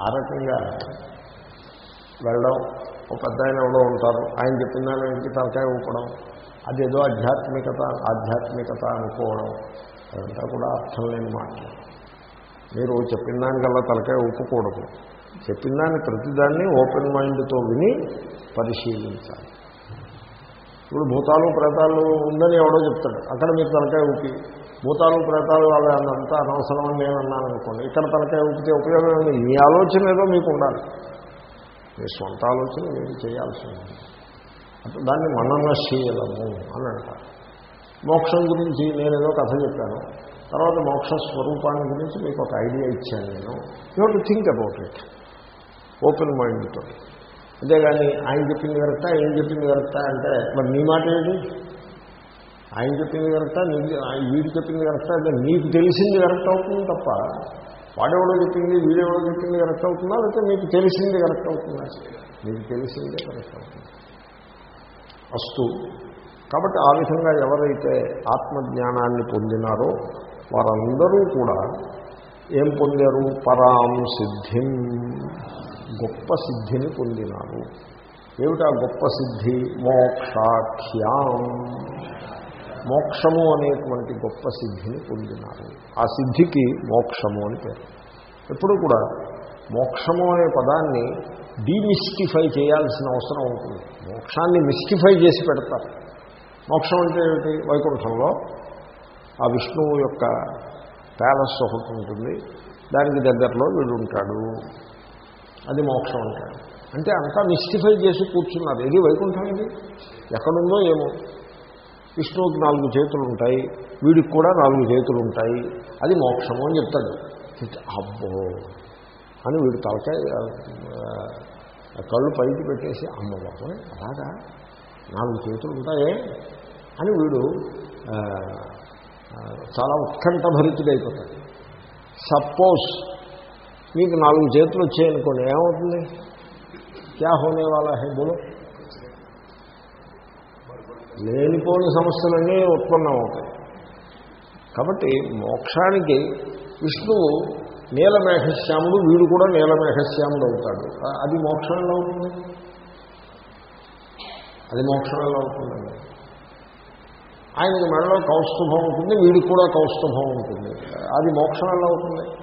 ఆ రకంగా వెళ్ళడం. ఒక పెద్ద ఆయన ఎవరో ఉంటారు. ఆయన చెప్పిన దానికి తలకాయ ఊపడం. అదేదో ఆధ్యాత్మికత ఆధ్యాత్మికత అనుకోవడం. అదంతా కూడా అర్థం లేని మాటలు మీరు చెప్పిన దానికల్లా తలకాయ ఊపకూడదు. చెప్పిన దాన్ని ప్రతిదాన్ని ఓపెన్ మైండ్తో విని పరిశీలించాలి. ఇప్పుడు భూతాలు ప్రేతాలు ఉందని ఎవడో చెప్తాడు. అక్కడ మీరు తలకాయ ఊపి భూతాలు ప్రేతాలు అవి అదంతా అనవసరం అని నేను అన్నాను అనుకోండి ఇక్కడ తలకాయ ఊపితే ఉపయోగం ఉంది మీ ఆలోచన ఏదో మీకు ఉండాలి. మీ సొంత ఆలోచన మీరు చేయాల్సి ఉంది అప్పుడు దాన్ని మననశీలము అని అంటారు. మోక్షం గురించి నేను ఏదో కథ చెప్పాను. తర్వాత మోక్ష స్వరూపాన్ని గురించి మీకు ఒక ఐడియా ఇచ్చాను నేను. You to think about it. Open మైండ్తో. అంతేగాని ఆయన చెప్పింది కరెక్టా ఏం చెప్పింది కరెక్టా అంటే మరి నీ మాట ఏంటి ఆయన చెప్పింది కరెక్టా? నీ వీడు చెప్పింది కరెక్టా? అంటే నీకు తెలిసింది కరెక్ట్ అవుతుంది తప్ప వాడెవడో చెప్పింది వీడెవడో చెప్పింది కరెక్ట్ అవుతుందా? లేకపోతే మీకు తెలిసింది కరెక్ట్ అవుతుందా? మీకు తెలిసిందే కరెక్ట్ అవుతుంది. అస్తు. కాబట్టి ఆ విధంగా ఎవరైతే ఆత్మజ్ఞానాన్ని పొందినారో వారందరూ కూడా ఏం పొందారు? పరాం సిద్ధిం. గొప్ప సిద్ధిని పొందినారు. ఏమిటా గొప్ప సిద్ధి? మోక్షాఖ్యాం. మోక్షము అనేటువంటి గొప్ప సిద్ధిని పొందినారు. ఆ సిద్ధికి మోక్షము అని పేరు. ఎప్పుడు కూడా మోక్షము అనే పదాన్ని డీమిస్టిఫై చేయాల్సిన అవసరం ఉంటుంది. మోక్షాన్ని మిస్టిఫై చేసి పెడతారు. మోక్షం అంటే ఏమిటి? వైకుంఠంలో ఆ విష్ణువు యొక్క ప్యాలెస్ ఒకటి ఉంటుంది. దానికి దగ్గరలో వీడు ఉంటాడు. అది మోక్షం అంటాడు అంటే అంతా మిస్టిఫై చేసి కూర్చున్నారు. ఇది వైకుంఠం ఇది? ఎక్కడుందో ఏమో. విష్ణువుకి నాలుగు చేతులు ఉంటాయి వీడికి కూడా నాలుగు చేతులు ఉంటాయి అది మోక్షము అని చెప్తాడు. అబ్బో అని వీడు తలకాయ కళ్ళు పైకి పెట్టేసి అమ్మ బాబోయ్ అలాగా? నాలుగు చేతులు ఉంటాయే అని వీడు చాలా ఉత్కంఠ భరితుడైపోతాడు సపోజ్ మీకు నాలుగు చేతులు వచ్చాయనుకోండి ఏమవుతుంది? క్యా హోనే వాళ్ళ హే బోలో? లేనిపోని సమస్యలన్నీ ఉత్పన్నం అవుతాయి. కాబట్టి మోక్షానికి విష్ణువు నీలమేఘశ్యాముడు వీడు కూడా నీలమేఘశ్యాముడు అవుతాడు. అది మోక్షంలో అవుతుంది? అది మోక్షంలో అవుతుందండి? ఆయనకి మెడలో కౌస్తుభం ఉంటుంది వీడికి కూడా కౌస్తుభం ఉంటుంది. అది మోక్షం అవుతుంది?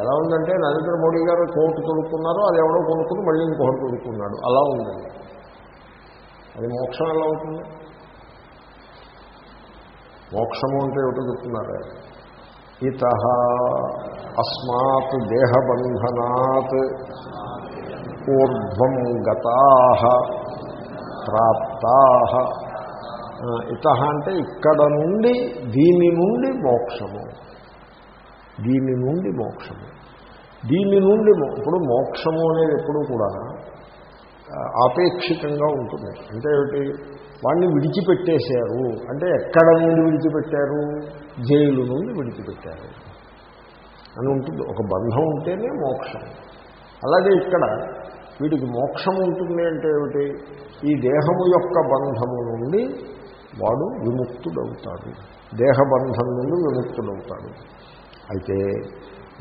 ఎలా ఉందంటే నరేంద్ర మోడీ గారు కోర్టు తొడుక్కున్నారు అది ఎవడో కొనుక్కుని మళ్ళీ ఇంకొకటి తొడుక్కున్నాడు. అలా ఉందండి. అది మోక్షం ఎలా అవుతుంది? మోక్షము అంటే ఏమిటో చెప్తున్నారు? ఇత అస్మాత్ దేహబంధనాత్ ఊర్ధ్వం గతా ప్రాప్తా. ఇత అంటే ఇక్కడ నుండి దీని నుండి మోక్షము. దీని నుండి మోక్షము. దీని నుండి ఇప్పుడు మోక్షము అనేది ఎప్పుడూ కూడా ఆపేక్షికంగా ఉంటుంది. అంటే ఏమిటి? వాడిని విడిచిపెట్టేశారు. అంటే ఎక్కడ నుండి విడిచిపెట్టారు? జైలు నుండి విడిచిపెట్టారు. అని ఉంటుంది. ఒక బంధం ఉంటేనే మోక్షం. అలాగే ఇక్కడ వీడికి మోక్షం ఉంటుంది అంటే ఏమిటి? ఈ దేహము యొక్క బంధము నుండి వాడు విముక్తుడవుతాడు. దేహబంధం నుండి విముక్తుడవుతాడు. అయితే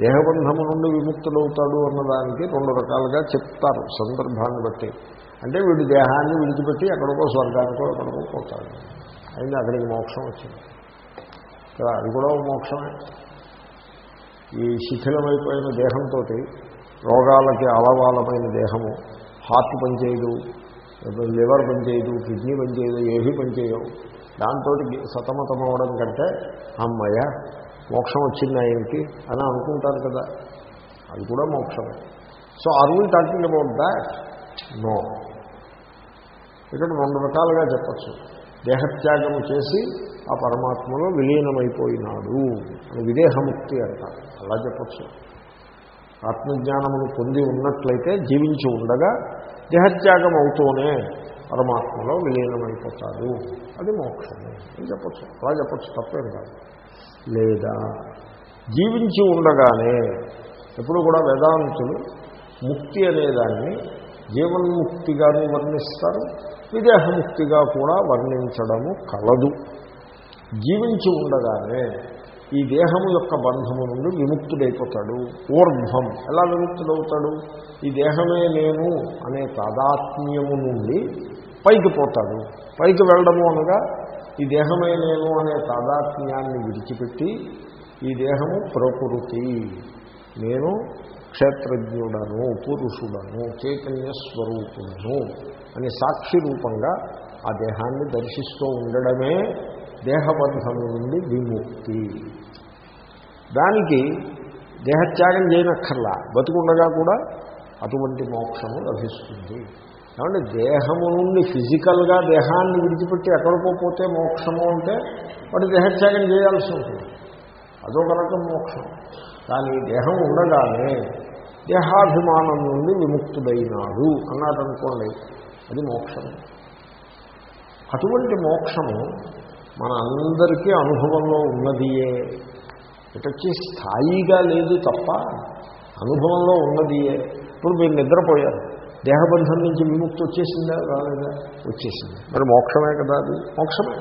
దేహబంధము నుండి విముక్తుడవుతాడు అన్నదానికి రెండు రకాలుగా చెప్తారు సందర్భాన్ని బట్టి. అంటే వీడు దేహాన్ని విడిచిపెట్టి ఎక్కడికో స్వర్గానికో ఎక్కడికో పోతాడు. అయింది అక్కడికి మోక్షం వచ్చింది. కదా అది కూడా మోక్షమే. ఈ శిథిలమైపోయిన దేహంతో రోగాలకి అలవాలమైన దేహము హార్ట్ పనిచేయదు లివర్ పనిచేయదు కిడ్నీ పనిచేయదు ఏవి పనిచేయవు. దాంతో సతమతం అవడం కంటే అమ్మయ్య మోక్షం వచ్చిందా ఏమిటి అని అనుకుంటారు కదా. అది కూడా మోక్షమే so are we talking about that no ఇక్కడ రెండు రకాలుగా చెప్పచ్చు. దేహత్యాగము చేసి ఆ పరమాత్మలో విలీనమైపోయినాడు అని విదేహముక్తి అంటారు. అలా చెప్పచ్చు. ఆత్మజ్ఞానమును పొంది ఉన్నట్లయితే జీవించి ఉండగా దేహత్యాగం అవుతూనే పరమాత్మలో విలీనమైపోతాడు అది మోక్షము అని చెప్పచ్చు. అలా చెప్పచ్చు. తప్పేం కాదు. లేదా జీవించి ఉండగానే ఎప్పుడు కూడా వేదాంతులు ముక్తి అనేదాన్ని జీవన్ముక్తిగాను వర్ణిస్తారు విదేహముక్తిగా కూడా వర్ణించడము కలదు. జీవించి ఉండగానే ఈ దేహము యొక్క బంధము నుండి విముక్తుడైపోతాడు. ఊర్ధ్వం ఎలా విముక్తుడవుతాడు? ఈ దేహమే నేను అనే తాదాత్మ్యము నుండి పైకి పోతాడు. పైకి వెళ్ళడము అనగా ఈ దేహమే నేను అనే తాదాత్మ్యాన్ని విడిచిపెట్టి ఈ దేహము ప్రకృతి. నేను క్షేత్రజ్ఞుడను పురుషుడను చైతన్య స్వరూపుడను అని సాక్షి రూపంగా ఆ దేహాన్ని దర్శిస్తూ ఉండడమే దేహబంధము నుండి విముక్తి. దానికి దేహత్యాగం చేయనక్కర్లా. బతుకుండగా కూడా అటువంటి మోక్షము లభిస్తుంది. ఏమంటే దేహము నుండి ఫిజికల్గా దేహాన్ని విడిచిపెట్టి ఎక్కడికో పోతే మోక్షము అంటే వాడు దేహత్యాగం చేయాల్సి ఉంటుంది. అదొక రకం మోక్షం. కానీ దేహం ఉండగానే దేహాభిమానం నుండి విముక్తుడైనాడు అన్నాడు అనుకోండి అది మోక్షం అటువంటి మోక్షము మన అందరికీ అనుభవంలో ఉన్నదియే. ఇటొచ్చి స్థాయిగా లేదు తప్ప అనుభవంలో ఉన్నదియే. ఇప్పుడు మీరు నిద్రపోయారు. దేహబంధం నుంచి విముక్తి వచ్చేసిందా? రాలేదా? వచ్చేసింది. మరి మోక్షమే కదా అది? మోక్షమే.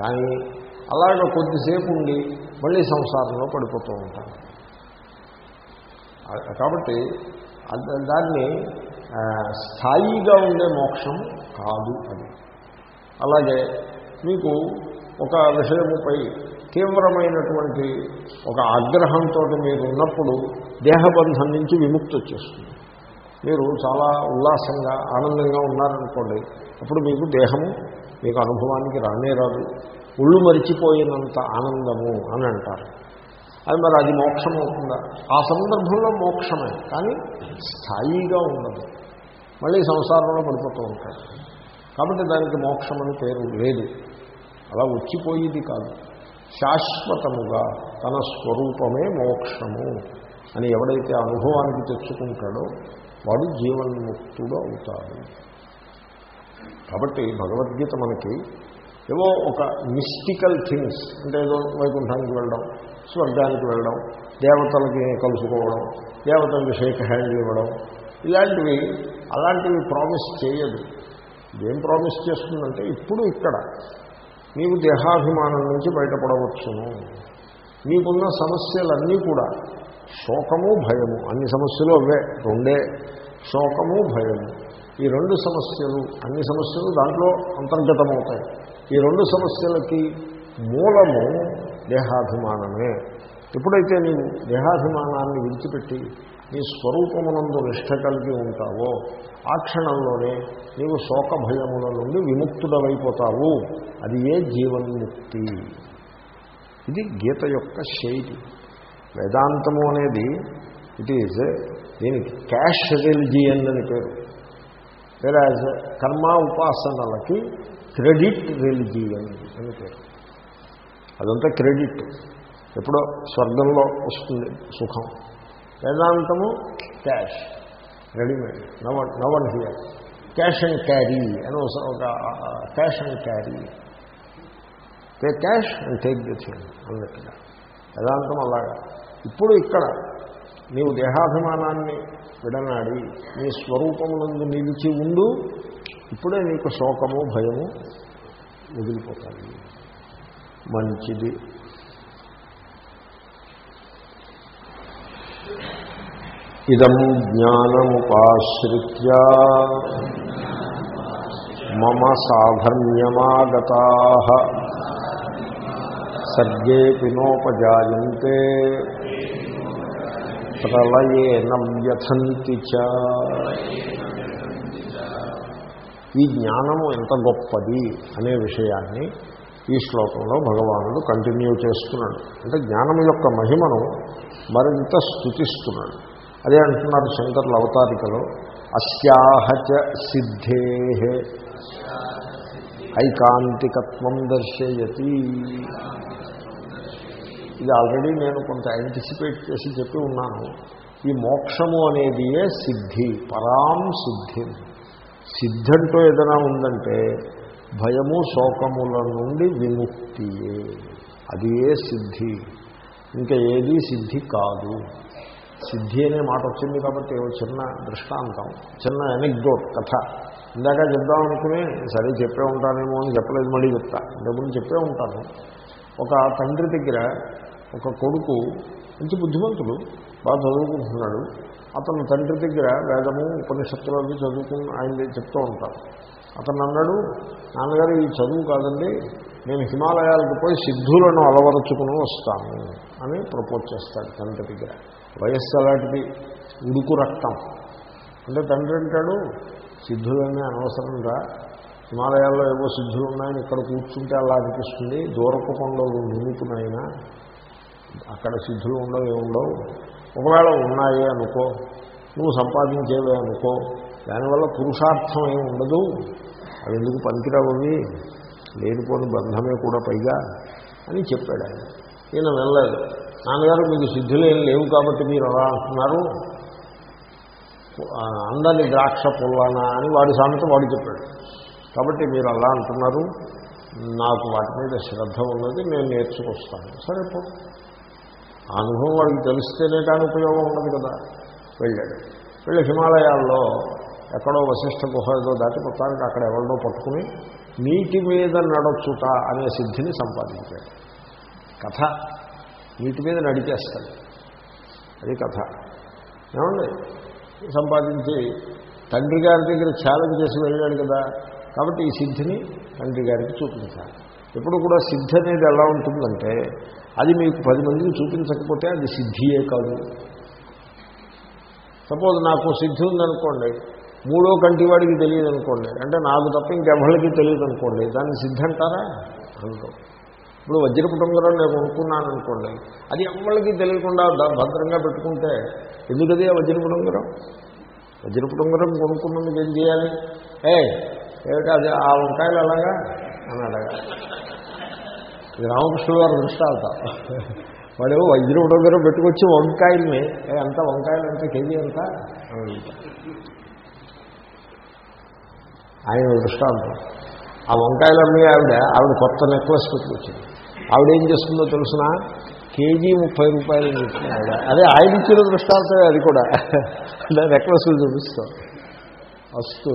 కానీ అలాగ కొద్దిసేపు ఉండి మళ్ళీ సంసారంలో పడిపోతూ ఉంటాం. కాబట్టి దాన్ని స్థాయిగా ఉండే మోక్షం కాదు అది. అలాగే మీకు ఒక విషయముపై తీవ్రమైనటువంటి ఒక ఆగ్రహంతో మీరు ఉన్నప్పుడు దేహబంధం నుంచి విముక్తి వచ్చేస్తుంది. మీరు చాలా ఉల్లాసంగా ఆనందంగా ఉన్నారనుకోండి అప్పుడు మీకు దేహము మీకు అనుభవానికి రానే రాదు. ఒళ్ళు మరిచిపోయినంత ఆనందము అని అంటారు. అది మరి అది మోక్షం అవుతుందా ఆ సందర్భంలో మోక్షమే కానీ స్థాయిగా ఉండదు. మళ్ళీ సంసారంలో పడిపోతూ ఉంటాడు కాబట్టి దానికి మోక్షం అని పేరు లేదు. అలా వచ్చిపోయేది కాదు. శాశ్వతముగా తన స్వరూపమే మోక్షము అని ఎవడైతే అనుభవానికి తెచ్చుకుంటాడో వాడు జీవన్ముక్తుడు అవుతాడు. కాబట్టి భగవద్గీత మనకి ఏవో ఒక మిస్టికల్ థింగ్స్ అంటే ఏదో వైకుంఠానికి వెళ్ళడం స్వర్గానికి వెళ్ళడం దేవతలకి కలుసుకోవడం దేవతలకి షేక్ హ్యాండ్ ఇవ్వడం ఇలాంటివి అలాంటివి ప్రామిస్ చేయదు. ఏం ప్రామిస్ చేస్తుందంటే ఇప్పుడు ఇక్కడ నీవు దేహాభిమానం నుంచి బయటపడవచ్చును. నీకున్న సమస్యలన్నీ కూడా శోకము భయము అన్ని సమస్యలు అవే రెండే. శోకము భయము. ఈ రెండు సమస్యలు అన్ని సమస్యలు దాంట్లో అంతర్గతమవుతాయి. ఈ రెండు సమస్యలకి మూలము దేహాభిమానమే. ఎప్పుడైతే నీవు దేహాభిమానాన్ని విడిచిపెట్టి నీ స్వరూపమునందు నిష్ట కలిగి ఉంటావో ఆ క్షణంలోనే నీవు శోక భయముల నుండి విముక్తుడవైపోతావు. అది ఏ జీవన్ముక్తి? ఇది గీత యొక్క శైలి. వేదాంతము అనేది ఇట్ ఈజ్ దీనికి క్యాష్ రిలిజియన్ అని పేరు. వేరే కర్మ ఉపాసనలకి క్రెడిట్ రిలిజియన్ అని పేరు. అదంతా క్రెడిట్. ఎప్పుడో స్వర్గంలో వస్తుంది సుఖం. వేదాంతము క్యాష్ రెడీమేడ్ నవన్ నవన్ హియర్. క్యాష్ అండ్ క్యారీ అని ఒక- cash and carry. Pay cash and take the thing అన్నట్టుగా. వేదాంతం అలాగా. ఇప్పుడు ఇక్కడ నీవు దేహాభిమానాన్ని విడనాడి నీ స్వరూపములందు నిలిచి ఉండు ఇప్పుడే నీకు శోకము భయము వదిలిపోతాయి మంచిది. ఇదం జ్ఞానముపాశ్రిత్య మమ సాధర్మ్యమాగతా. సర్గే పినోపజాయంతే ప్రళయేన వ్యథంతి చ. ఈ జ్ఞానము ఎంత గొప్పది అనే విషయాన్ని ఈ శ్లోకంలో భగవానుడు కంటిన్యూ చేస్తున్నాడు. అంటే జ్ఞానం యొక్క మహిమను మరింత స్థుతిస్తున్నాడు అదే అంటున్నారు శంకర్ల అవతారికలో అస్యాహచ సిద్ధే ఐకాంతికత్వం దర్శయతి. ఇది ఆల్రెడీ నేను కొంత యాంటిసిపేట్ చేసి చెప్పి ఉన్నాను. ఈ మోక్షము అనేదియే సిద్ధి పరాం సిద్ధి. సిద్ధంతో ఏదైనా ఉందంటే భయము శోకముల నుండి విముక్తియే. అది ఏ సిద్ధి. ఇంకా ఏది సిద్ధి కాదు. సిద్ధి అనే మాట వచ్చింది కాబట్టి చిన్న దృష్టాంతం చిన్న ఎనిగ్డోట్ కథ. ఇందాక చెప్దాం అనుకుని సరే చెప్పే ఉంటానేమో అని చెప్పలేదు మళ్ళీ చెప్తా. ఇంతకుముందు చెప్పే ఉంటాను. ఒక తండ్రి దగ్గర ఒక కొడుకు మంచి బుద్ధిమంతుడు బాగా చదువుకుంటున్నాడు. అతను తండ్రి దగ్గర వేదము ఉపనిషత్తులు అవి చదువుకుని ఆయన చెప్తూ ఉంటారు. అతను అన్నాడు నాన్నగారు ఈ చదువు కాదండి నేను హిమాలయాలకు పోయి సిద్ధులను అలవరుచుకుని వస్తాను అని ప్రపోజ్ చేస్తాడు తండ్రి దగ్గర. వయస్సు అలాంటిది ఉడుకు రక్తం. అంటే తండ్రి అంటాడు సిద్ధులనే అనవసరంగా హిమాలయాల్లో ఏవో సిద్ధులు ఉన్నాయని ఇక్కడ కూర్చుంటే అలా అనిపిస్తుంది దూరపు కొండలు నిలుపునైనా అక్కడ సిద్ధులు ఉండవు ఏముండవు ఒకవేళ ఉన్నాయి అనుకో నువ్వు సంపాదించేవే అనుకో దానివల్ల పురుషార్థం ఏమి ఉండదు. అవి ఎందుకు పనికిరావవి లేనిపోని బంధమే కూడా పైగా అని చెప్పాడు ఆయన. ఈయన వెళ్ళలేదు నాన్నగారు మీకు సిద్ధులు లేవు కాబట్టి మీరు అలా అంటున్నారు. అందని ద్రాక్ష పొల్లానా అని వాడి సామెత వాడు చెప్పాడు. కాబట్టి మీరు అలా అంటున్నారు. నాకు వాటి మీద శ్రద్ధ ఉన్నది నేను నేర్చుకొస్తాను. సరే పో. ఆ అనుభవం వాడికి తెలిస్తేనే కానీ ఉపయోగం ఉండదు కదా. వెళ్ళాడు. వెళ్ళి హిమాలయాల్లో ఎక్కడో వశిష్ఠ గుహ ఏదో దాటి మొత్తానికి అక్కడ ఎవరినో పట్టుకుని నీటి మీద నడచుట అనే సిద్ధిని సంపాదించాడు. కథ. నీటి మీద నడిచేస్తాడు. అది కథ. ఏమండి? సంపాదించి తండ్రి గారి దగ్గర ఛాలెంజ్ చేసి వెళ్ళాడు కదా. కాబట్టి ఈ సిద్ధిని తండ్రి గారికి చూపించాలి. ఎప్పుడు కూడా సిద్ధి అనేది ఎలా ఉంటుందంటే అది మీకు పది మందికి చూపించకపోతే అది సిద్ధియే కాదు. సపోజ్ నాకు సిద్ధి ఉందనుకోండి మూడో కంటి వాడికి తెలియదు అనుకోండి అంటే నాకు తప్ప ఇంకెవరికి తెలియదు అనుకోండి దాన్ని సిద్ధి అంటారా? అంటాం ఇప్పుడు వజ్రపుటంగరం నేను కొనుక్కున్నాను అనుకోండి అది ఎవరికి తెలియకుండా భద్రంగా పెట్టుకుంటే ఎందుకది ఆ వజ్రపుటంగరం వజ్రపుటంగరం కొనుక్కున్నందుకు ఏం చేయాలి? ఏ ఏమిటి అది? ఆ వంకాయలు అలాగా అని అడగాలి. ఇది రామకృష్ణుల వారి దృష్టాంతం వాడు దగ్గర పెట్టుకొచ్చి వంకాయల్ని అంత వంకాయలు ఎంత కేజీ ఎంత? ఆయన దృష్టాంతం. ఆ వంకాయలు అమ్మి ఆవిడ ఆవిడ కొత్త నెక్లెస్ పెట్టుకొచ్చింది. ఆవిడ ఏం చేస్తుందో తెలుసిన? కేజీ ముప్పై రూపాయలు అని చెప్తుంది ఆవిడ. అదే ఆయన ఇచ్చిన దృష్టాంతమే అది కూడా. నెక్లెస్లు చూపిస్తాం. వస్తూ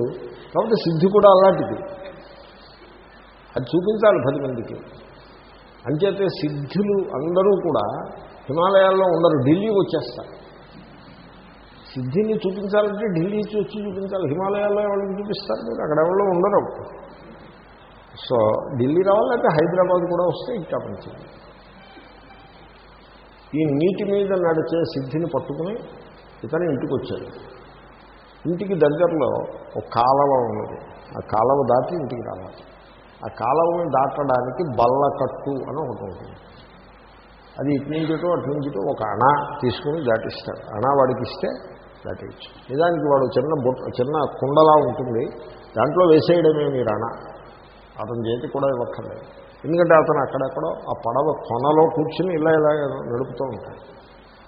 కాబట్టి సిద్ధి కూడా అలాంటిది. అది చూపించాలి పది మందికి. అంచేతే సిద్ధులు అందరూ కూడా హిమాలయాల్లో ఉండరు ఢిల్లీకి వచ్చేస్తారు. సిద్ధిని చూపించాలంటే ఢిల్లీ వచ్చి చూపించాలి. హిమాలయాల్లో వాళ్ళకి చూపిస్తారు మీరు? అక్కడ ఎవరో ఉండరు. సో ఢిల్లీ రావాలంటే హైదరాబాద్ కూడా వస్తే ఇంకా మంచిది. ఈ నీటి మీద నడిచే సిద్ధిని పట్టుకుని ఇతను ఇంటికి వచ్చాడు. ఇంటికి దగ్గరలో ఒక కాలవ ఉన్నది. ఆ కాలవ దాటి ఇంటికి రావాలి. ఆ కాలవని దాటడానికి బల్లకట్టు అని ఒకటి ఉంటుంది. అది ఇటు నుంచి అటు నుంచి ఒక అణ తీసుకుని దాటిస్తాడు అణ వాడికి ఇస్తే దాటించు నిజానికి వాడు చిన్న చిన్న కుండలా ఉంటుంది. దాంట్లో వేసేయడమే మీరు అణ. అతని చేతి కూడా ఇవ్వక్కర్లేదు. ఎందుకంటే అతను అక్కడెక్కడో ఆ పడవ కొనలో కూర్చుని ఇలా ఇలా నడుపుతూ ఉంటాడు.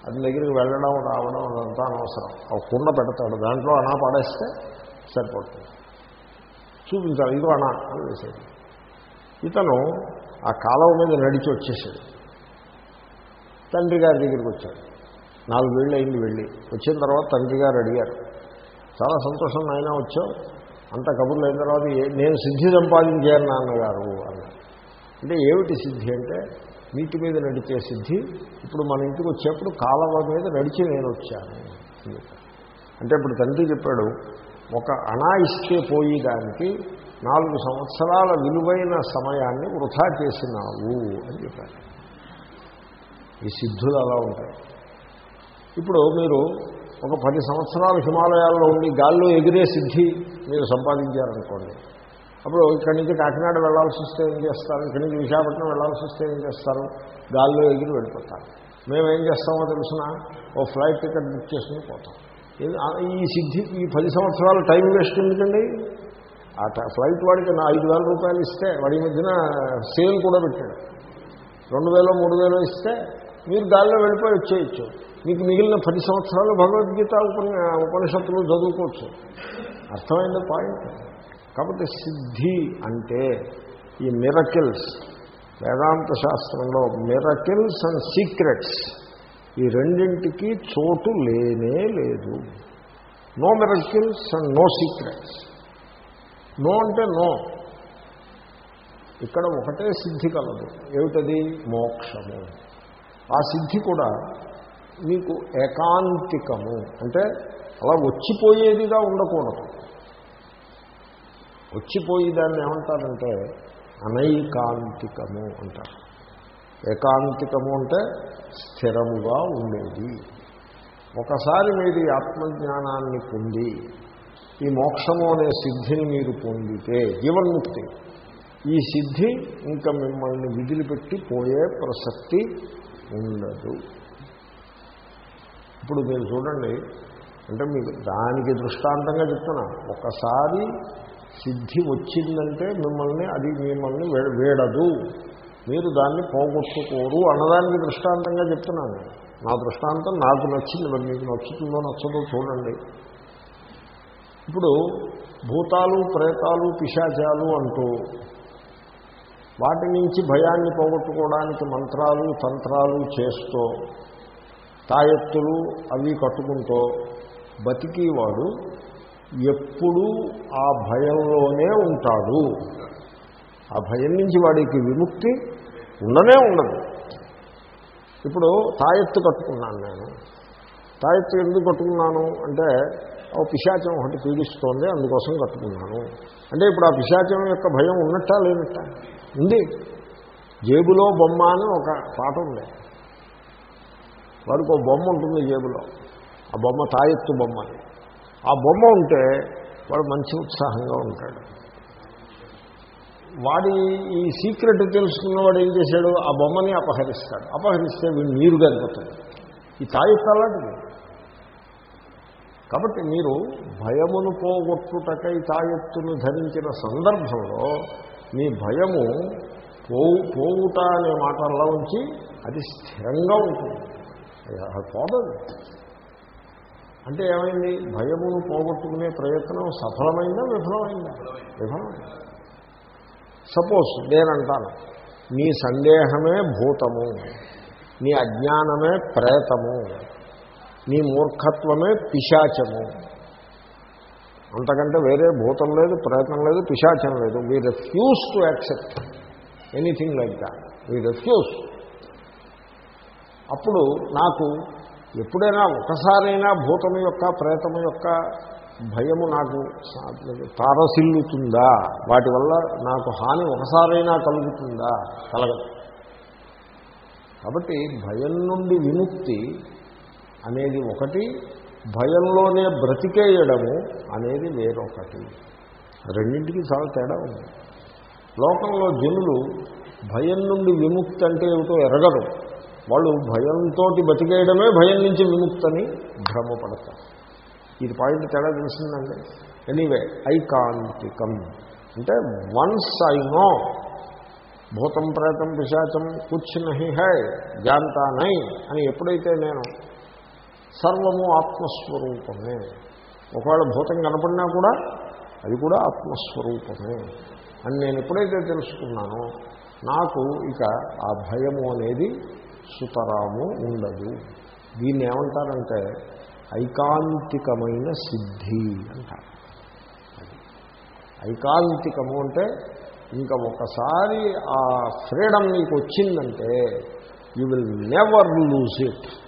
అతని దగ్గరికి వెళ్ళడం రావడం అదంతా అనవసరం. ఆ కుండ పెడతాడు. దాంట్లో అనా పడేస్తే సరిపడుతుంది చూపించాలి ఇదో అనా అని వేసేది ఇతను ఆ కాలువ మీద నడిచి వచ్చేసాడు తండ్రి గారి దగ్గరికి వచ్చాడు. నాలుగు వేళ్ళు. అయింది వెళ్ళి వచ్చిన తర్వాత తండ్రి గారు అడిగారు చాలా సంతోషం నాయన వచ్చావు? అంత కబుర్లు అయిన తర్వాత నేను సిద్ధి సంపాదించాను నాన్నగారు అన్నారు. అంటే ఏమిటి సిద్ధి అంటే నీటి మీద నడిచే సిద్ధి ఇప్పుడు మన ఇంటికి వచ్చేప్పుడు కాలవ మీద నడిచి నేను వచ్చాను అంటే ఇప్పుడు తండ్రి చెప్పాడు ఒక అణా ఇస్తే పోయేదానికి నాలుగు సంవత్సరాల విలువైన సమయాన్ని వృధా చేసినావు అని చెప్పారు. ఈ సిద్ధులు అలా ఉంటాయి. ఇప్పుడు మీరు ఒక పది సంవత్సరాలు హిమాలయాల్లో ఉండి గాల్లో ఎగిరే సిద్ధి మీరు సంపాదించారనుకోండి. అప్పుడు ఇక్కడి నుంచి కాకినాడ వెళ్ళాల్సి వస్తే ఏం చేస్తారు? ఇక్కడి నుంచి విశాఖపట్నం వెళ్ళాల్సి వస్తే ఏం చేస్తారు? గాల్లో ఎగిరి వెళ్ళిపోతారు. మేమేం చేస్తామో తెలిసిన ఓ ఫ్లైట్ టికెట్ బుక్ చేసుకుని పోతాం. ఈ సిద్ధి ఈ పది సంవత్సరాలు టైం వేస్ట్ ఎందుకండి? ఆ ఫ్లైట్ వాడికి నా ఐదు వేల రూపాయలు ఇస్తే వాడి మధ్యన సేల్ కూడా పెట్టాడు. రెండు వేలు మూడు వేలు ఇస్తే మీరు గాల్లో వెళ్ళిపోయి వచ్చేయచ్చు. మీకు మిగిలిన పది సంవత్సరాలు భగవద్గీత ఉపని ఉపనిషత్తులు చదువుకోవచ్చు. అర్థమైంది పాయింట్? కాబట్టి సిద్ధి అంటే ఈ మిరకిల్స్. వేదాంత శాస్త్రంలో మిరకిల్స్ అండ్ సీక్రెట్స్. ఈ రెండింటికి చోటు లేనే లేదు. No miracles and no secrets. No అంటే నో. ఇక్కడ ఒకటే సిద్ధి కలదు. ఏమిటది? మోక్షము. ఆ సిద్ధి కూడా మీకు ఏకాంతికము. అంటే అలా వచ్చిపోయేదిగా ఉండకూడదు. వచ్చిపోయి దాన్ని ఏమంటారంటే అనైకాంతికము అంటారు. ఏకాంతికము అంటే స్థిరముగా ఉండేది. ఒకసారి మీరు ఆత్మజ్ఞానాన్ని పొంది ఈ మోక్షము అనే సిద్ధిని మీరు పొందితే జీవన్ముక్తి. ఈ సిద్ధి ఇంకా మిమ్మల్ని విదిలిపెట్టి పోయే ప్రసక్తి ఉండదు. ఇప్పుడు మీరు చూడండి అంటే మీకు దానికి దృష్టాంతంగా చెప్తున్నా ఒకసారి సిద్ధి వచ్చిందంటే మిమ్మల్ని అది మిమ్మల్ని వేడదు. మీరు దాన్ని పోగొట్టుకోరు అన్నదానికి దృష్టాంతంగా చెప్తున్నాను. నా దృష్టాంతం నాకు నచ్చింది మరి మీకు నచ్చుతుందో నచ్చదో చూడండి. ఇప్పుడు భూతాలు ప్రేతాలు పిశాచాలు అంటూ వాటి నుంచి భయాన్ని పోగొట్టుకోవడానికి మంత్రాలు తంత్రాలు చేస్తూ తాయెత్తులు అవి కట్టుకుంటూ బతికివాడు ఎప్పుడూ ఆ భయంలోనే ఉంటాడు. ఆ భయం నుంచి వాడికి విముక్తి ఉండనే ఉండదు. ఇప్పుడు తాయెత్తు కట్టుకున్నాను నేను. తాయెత్తు ఎందుకు కట్టుకున్నాను అంటే ఓ పిశాచం ఒకటి పీడిస్తోంది అందుకోసం కట్టుకున్నాను. అంటే ఇప్పుడు ఆ పిశాచం యొక్క భయం ఉన్నట్టా లేనట్టా? ఉంది. జేబులో బొమ్మ అని ఒక పాట ఉంది. వాడికి ఒక బొమ్మ ఉంటుంది జేబులో. ఆ బొమ్మ తాయెత్తు బొమ్మ అని. ఆ బొమ్మ ఉంటే వాడు మంచి ఉత్సాహంగా ఉంటాడు. వాడి ఈ సీక్రెట్ తెలుసుకున్నవాడు ఏం చేశాడు? ఆ బొమ్మని అపహరిస్తాడు. అపహరిస్తే వీడు నీరు గడిపోతాడు ఈ తాయెత్తు అలాంటిది. కాబట్టి మీరు భయమును పోగొట్టుటకై తాయెత్తును ధరించిన సందర్భంలో మీ భయము పోవు పోవుట అనే మాటల్లో ఉంచి అది స్థిరంగా ఉంటుంది. పోదదు. అంటే ఏమైంది? భయమును పోగొట్టుకునే ప్రయత్నం సఫలమైందా విఫలమైందా? విఫలమైంది. సపోజ్ నేనంటాను నీ సందేహమే భూతము నీ అజ్ఞానమే ప్రేతము. నీ మూర్ఖత్వమే పిశాచము. అంతకంటే వేరే భూతం లేదు ప్రయత్నం లేదు పిశాచం లేదు. We refuse to accept anything like that we refuse అప్పుడు నాకు ఎప్పుడైనా ఒకసారైనా భూతం యొక్క ప్రయత్నం యొక్క భయము నాకు తారసిల్లుతుందా? వాటి వల్ల నాకు హాని ఒకసారైనా కలుగుతుందా? కలగదు. కాబట్టి భయం నుండి విముక్తి అనేది ఒకటి భయంలోనే బ్రతికేయడము అనేది వేరొకటి. రెండింటికి చాలా తేడా ఉంది. లోకంలో జనులు భయం నుండి విముక్తి అంటే ఏమిటో ఎరగరు. వాళ్ళు భయంతో బతికేయడమే భయం నుంచి విముక్తని భ్రమపడతారు. ఇది పాయింట్ తేడా తెలిసిందండి. ఎనీవే ఐకాంతికం. అంటే వన్స్ ఐ నో భూతం ప్రేతం పిశాచం కుచ్ నహి హై జాంతా నై అని ఎప్పుడైతే నేను సర్వము ఆత్మస్వరూపమే. ఒకవేళ భూతం కనపడినా కూడా అది కూడా ఆత్మస్వరూపమే. అని నేను ఎప్పుడైతే తెలుసుకున్నానో నాకు ఇక ఆ భయము అనేది సుతరాము ఉండదు. దీన్ని ఏమంటారంటే ఐకాంతికమైన సిద్ధి అంటారు. ఐకాంతికము అంటే ఇంకా ఒకసారి ఆ ఫ్రీడమ్ నీకు వచ్చిందంటే you will never lose it.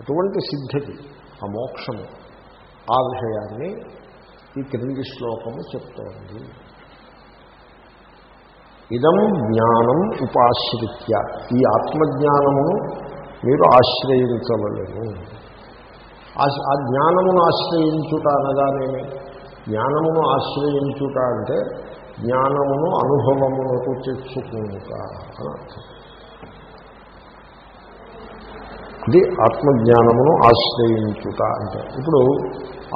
అటువంటి సిద్ధతి ఆ మోక్షము ఆ విషయాన్ని ఈ క్రింది శ్లోకము చెప్తోంది. ఇదం జ్ఞానం ఉపాశ్రిత్య. ఈ ఆత్మజ్ఞానమును మీరు ఆశ్రయించవలేము ఆ జ్ఞానమును ఆశ్రయించుట అనగానేమి? జ్ఞానమును ఆశ్రయించుట అంటే జ్ఞానమును అనుభవమునకు తెచ్చుకుంట అని అర్థం. ఇది ఆత్మజ్ఞానమును ఆశ్రయించుట అంటే. ఇప్పుడు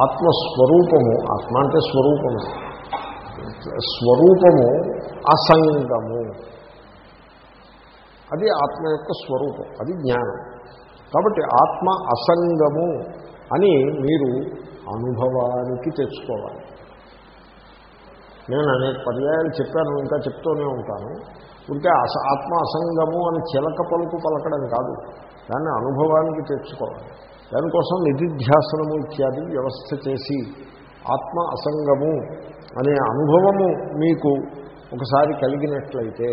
ఆత్మస్వరూపము ఆత్మ అంటే స్వరూపము. స్వరూపము అసంగము. అది ఆత్మ యొక్క స్వరూపం అది జ్ఞానం. కాబట్టి ఆత్మ అసంగము అని మీరు అనుభవానికి తెచ్చుకోవాలి. నేను అనేక పర్యాయాలు చెప్పాను ఇంకా చెప్తూనే ఉంటాను. ఉంటే అస ఆత్మ అసంగము అని చిలక పలుకు పలకడం కాదు. దాన్ని అనుభవానికి తెచ్చుకోవాలి. దానికోసం నిధిధ్యాసనము ఇత్యాది వ్యవస్థ చేసి ఆత్మ అసంగము అనే అనుభవము మీకు ఒకసారి కలిగినట్లయితే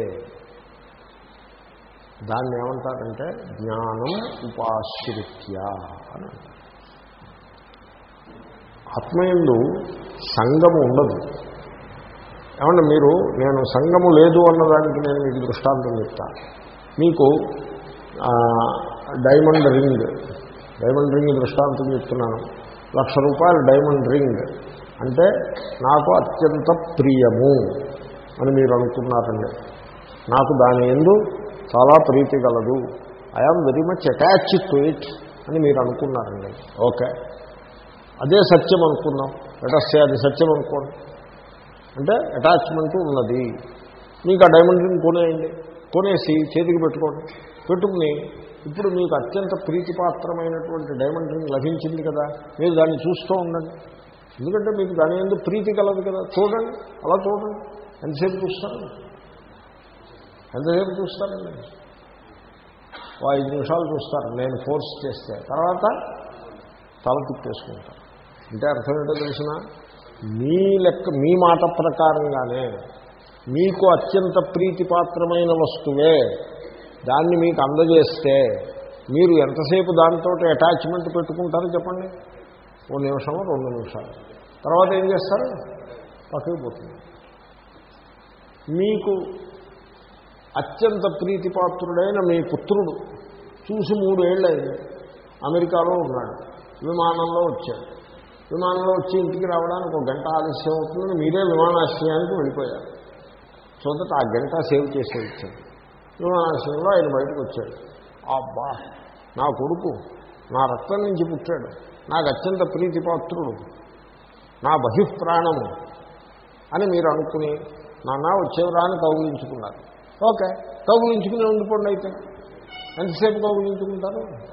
దాన్ని ఏమంటారంటే జ్ఞానం ఉపాశ్రిత్య అని ఆత్మయందు సంగము ఉండదు. ఏమంటే మీరు నేను సంగము లేదు అన్నదానికి నేను మీకు దృష్టాంతం చెప్తాను. మీకు డైమండ్ రింగ్. డైమండ్ రింగ్ దృష్టాంతం చెప్తున్నాను. లక్ష రూపాయలు డైమండ్ రింగ్ అంటే నాకు అత్యంత ప్రియము అని మీరు అనుకున్నారండి. నాకు దాని ఎందు చాలా ప్రీతి గలదు I am very much attach to it అని మీరు అనుకున్నారండి. ఓకే. అదే సత్యం అనుకున్నాం లెటస్సే అది సత్యం అనుకోండి. అంటే అటాచ్మెంట్ ఉన్నది. మీకు ఆ డైమండ్ రింగ్ కొనేయండి. కొనేసి చేతికి పెట్టుకోండి. పెట్టుకుని ఇప్పుడు మీకు అత్యంత ప్రీతిపాత్రమైనటువంటి డైమండ్ రింగ్ లభించింది కదా మీరు దాన్ని చూస్తూ ఉండండి. ఎందుకంటే మీకు దాని ఎందుకు ప్రీతి కలదు కదా. చూడండి అలా చూడండి. ఎంతసేపు చూస్తారు? ఎంతసేపు చూస్తారండి ఓ ఐదు నిమిషాలు చూస్తారు. నేను ఫోర్స్ చేస్తే. తర్వాత తల తిప్పేసుకుంటాను అంటే అర్థం ఏంటో తెలిసిన? మీ లెక్క మీ మాట ప్రకారంగానే మీకు అత్యంత ప్రీతిపాత్రమైన వస్తువే. దాన్ని మీకు అందజేస్తే మీరు ఎంతసేపు దాంతో అటాచ్మెంట్ పెట్టుకుంటారో చెప్పండి. ఓ నిమిషము రెండు నిమిషాలు. తర్వాత ఏం చేస్తారు? పక్కకి పోతుంది మీకు అత్యంత ప్రీతిపాత్రుడైన మీ పుత్రుడు చూసి మూడేళ్ళైంది అమెరికాలో ఉన్నాడు. విమానంలో వచ్చాడు. విమానంలో వచ్చి ఇంటికి రావడానికి ఒక గంట ఆలస్యం అవుతుందని మీరే విమానాశ్రయానికి వెళ్ళిపోయారు. చూడట ఆ గంట సేవ్ చేసే వచ్చాడు విమానాశ్రయంలో ఆయన బయటకు వచ్చాడు. అబ్బా. నా కొడుకు నా రక్తం నుంచి పుట్టాడు. నాకు అత్యంత ప్రీతిపాత్రుడు. నా బహిఃప్రాణము అని మీరు అనుకుని నాన్న వచ్చేవరా అని కౌగులించుకున్నారు. ఓకే కౌగులించుకుని ఉండిపోండి అయితే. ఎంతసేపు కౌగులించుకుంటారు?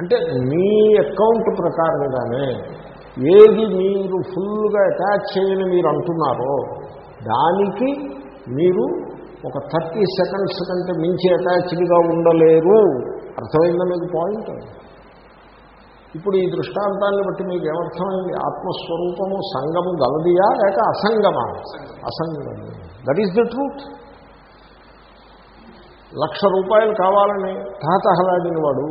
అంటే మీ అకౌంట్ ప్రకారంగానే ఏది మీరు ఫుల్గా అటాచ్ చేయని మీరు అంటున్నారో దానికి మీరు ఒక థర్టీ సెకండ్స్ కంటే మించి అటాచ్డ్గా ఉండలేరు. అర్థమైందా మీకు పాయింట్? ఇప్పుడు ఈ దృష్టాంతాన్ని బట్టి మీకు ఏమర్థమైంది? ఆత్మస్వరూపము సంగము గలదియా లేక అసంగమా? అసంగము. దట్ ఈస్ ద ట్రూత్ లక్ష రూపాయలు కావాలని తహతహలాడిన వాడు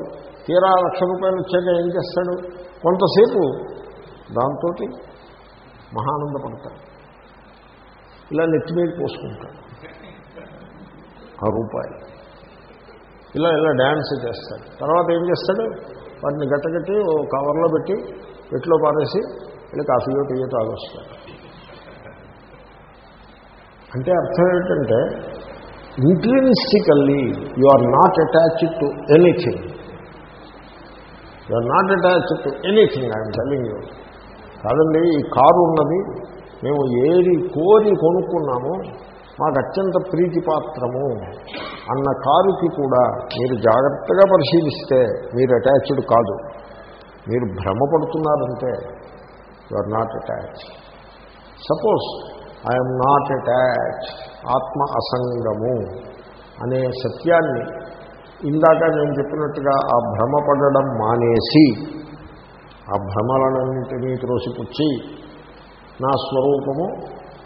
తీరా లక్ష రూపాయలు వచ్చాక ఏం చేస్తాడు? కొంతసేపు దాంతో మహానందపడతాడు ఇలా నెత్తి మీద పోసుకుంటాడు ఆ రూపాయి. ఇలా ఇలా డ్యాన్స్ చేస్తాడు తర్వాత ఏం చేస్తాడు? వాటిని గట్టగట్టి ఓ కవర్లో పెట్టి పెట్లో పారేసి ఇలా కాఫీయో టీయో తాగొస్తాడు. అంటే అర్థం ఏంటంటే intrinsically you are not attached to anything you are not attached to anything I'm telling you కాదండి ఈ కారు ఉన్నది మేము ఏది కోరి కొనుక్కున్నాము మాకు అత్యంత ప్రీతిపాత్రము అన్న కారుకి కూడా మీరు జాగ్రత్తగా పరిశీలిస్తే మీరు అటాచ్డ్ కాదు. మీరు భ్రమపడుతున్నారంటే you are not attach suppose I'm not attach ఆత్మ అసంగము అనే సత్యాన్ని ఇందాక నేను చెప్పినట్టుగా ఆ భ్రమపడడం మానేసి ఆ భ్రమలన్నింటినీ త్రోసిపుచ్చి నా స్వరూపము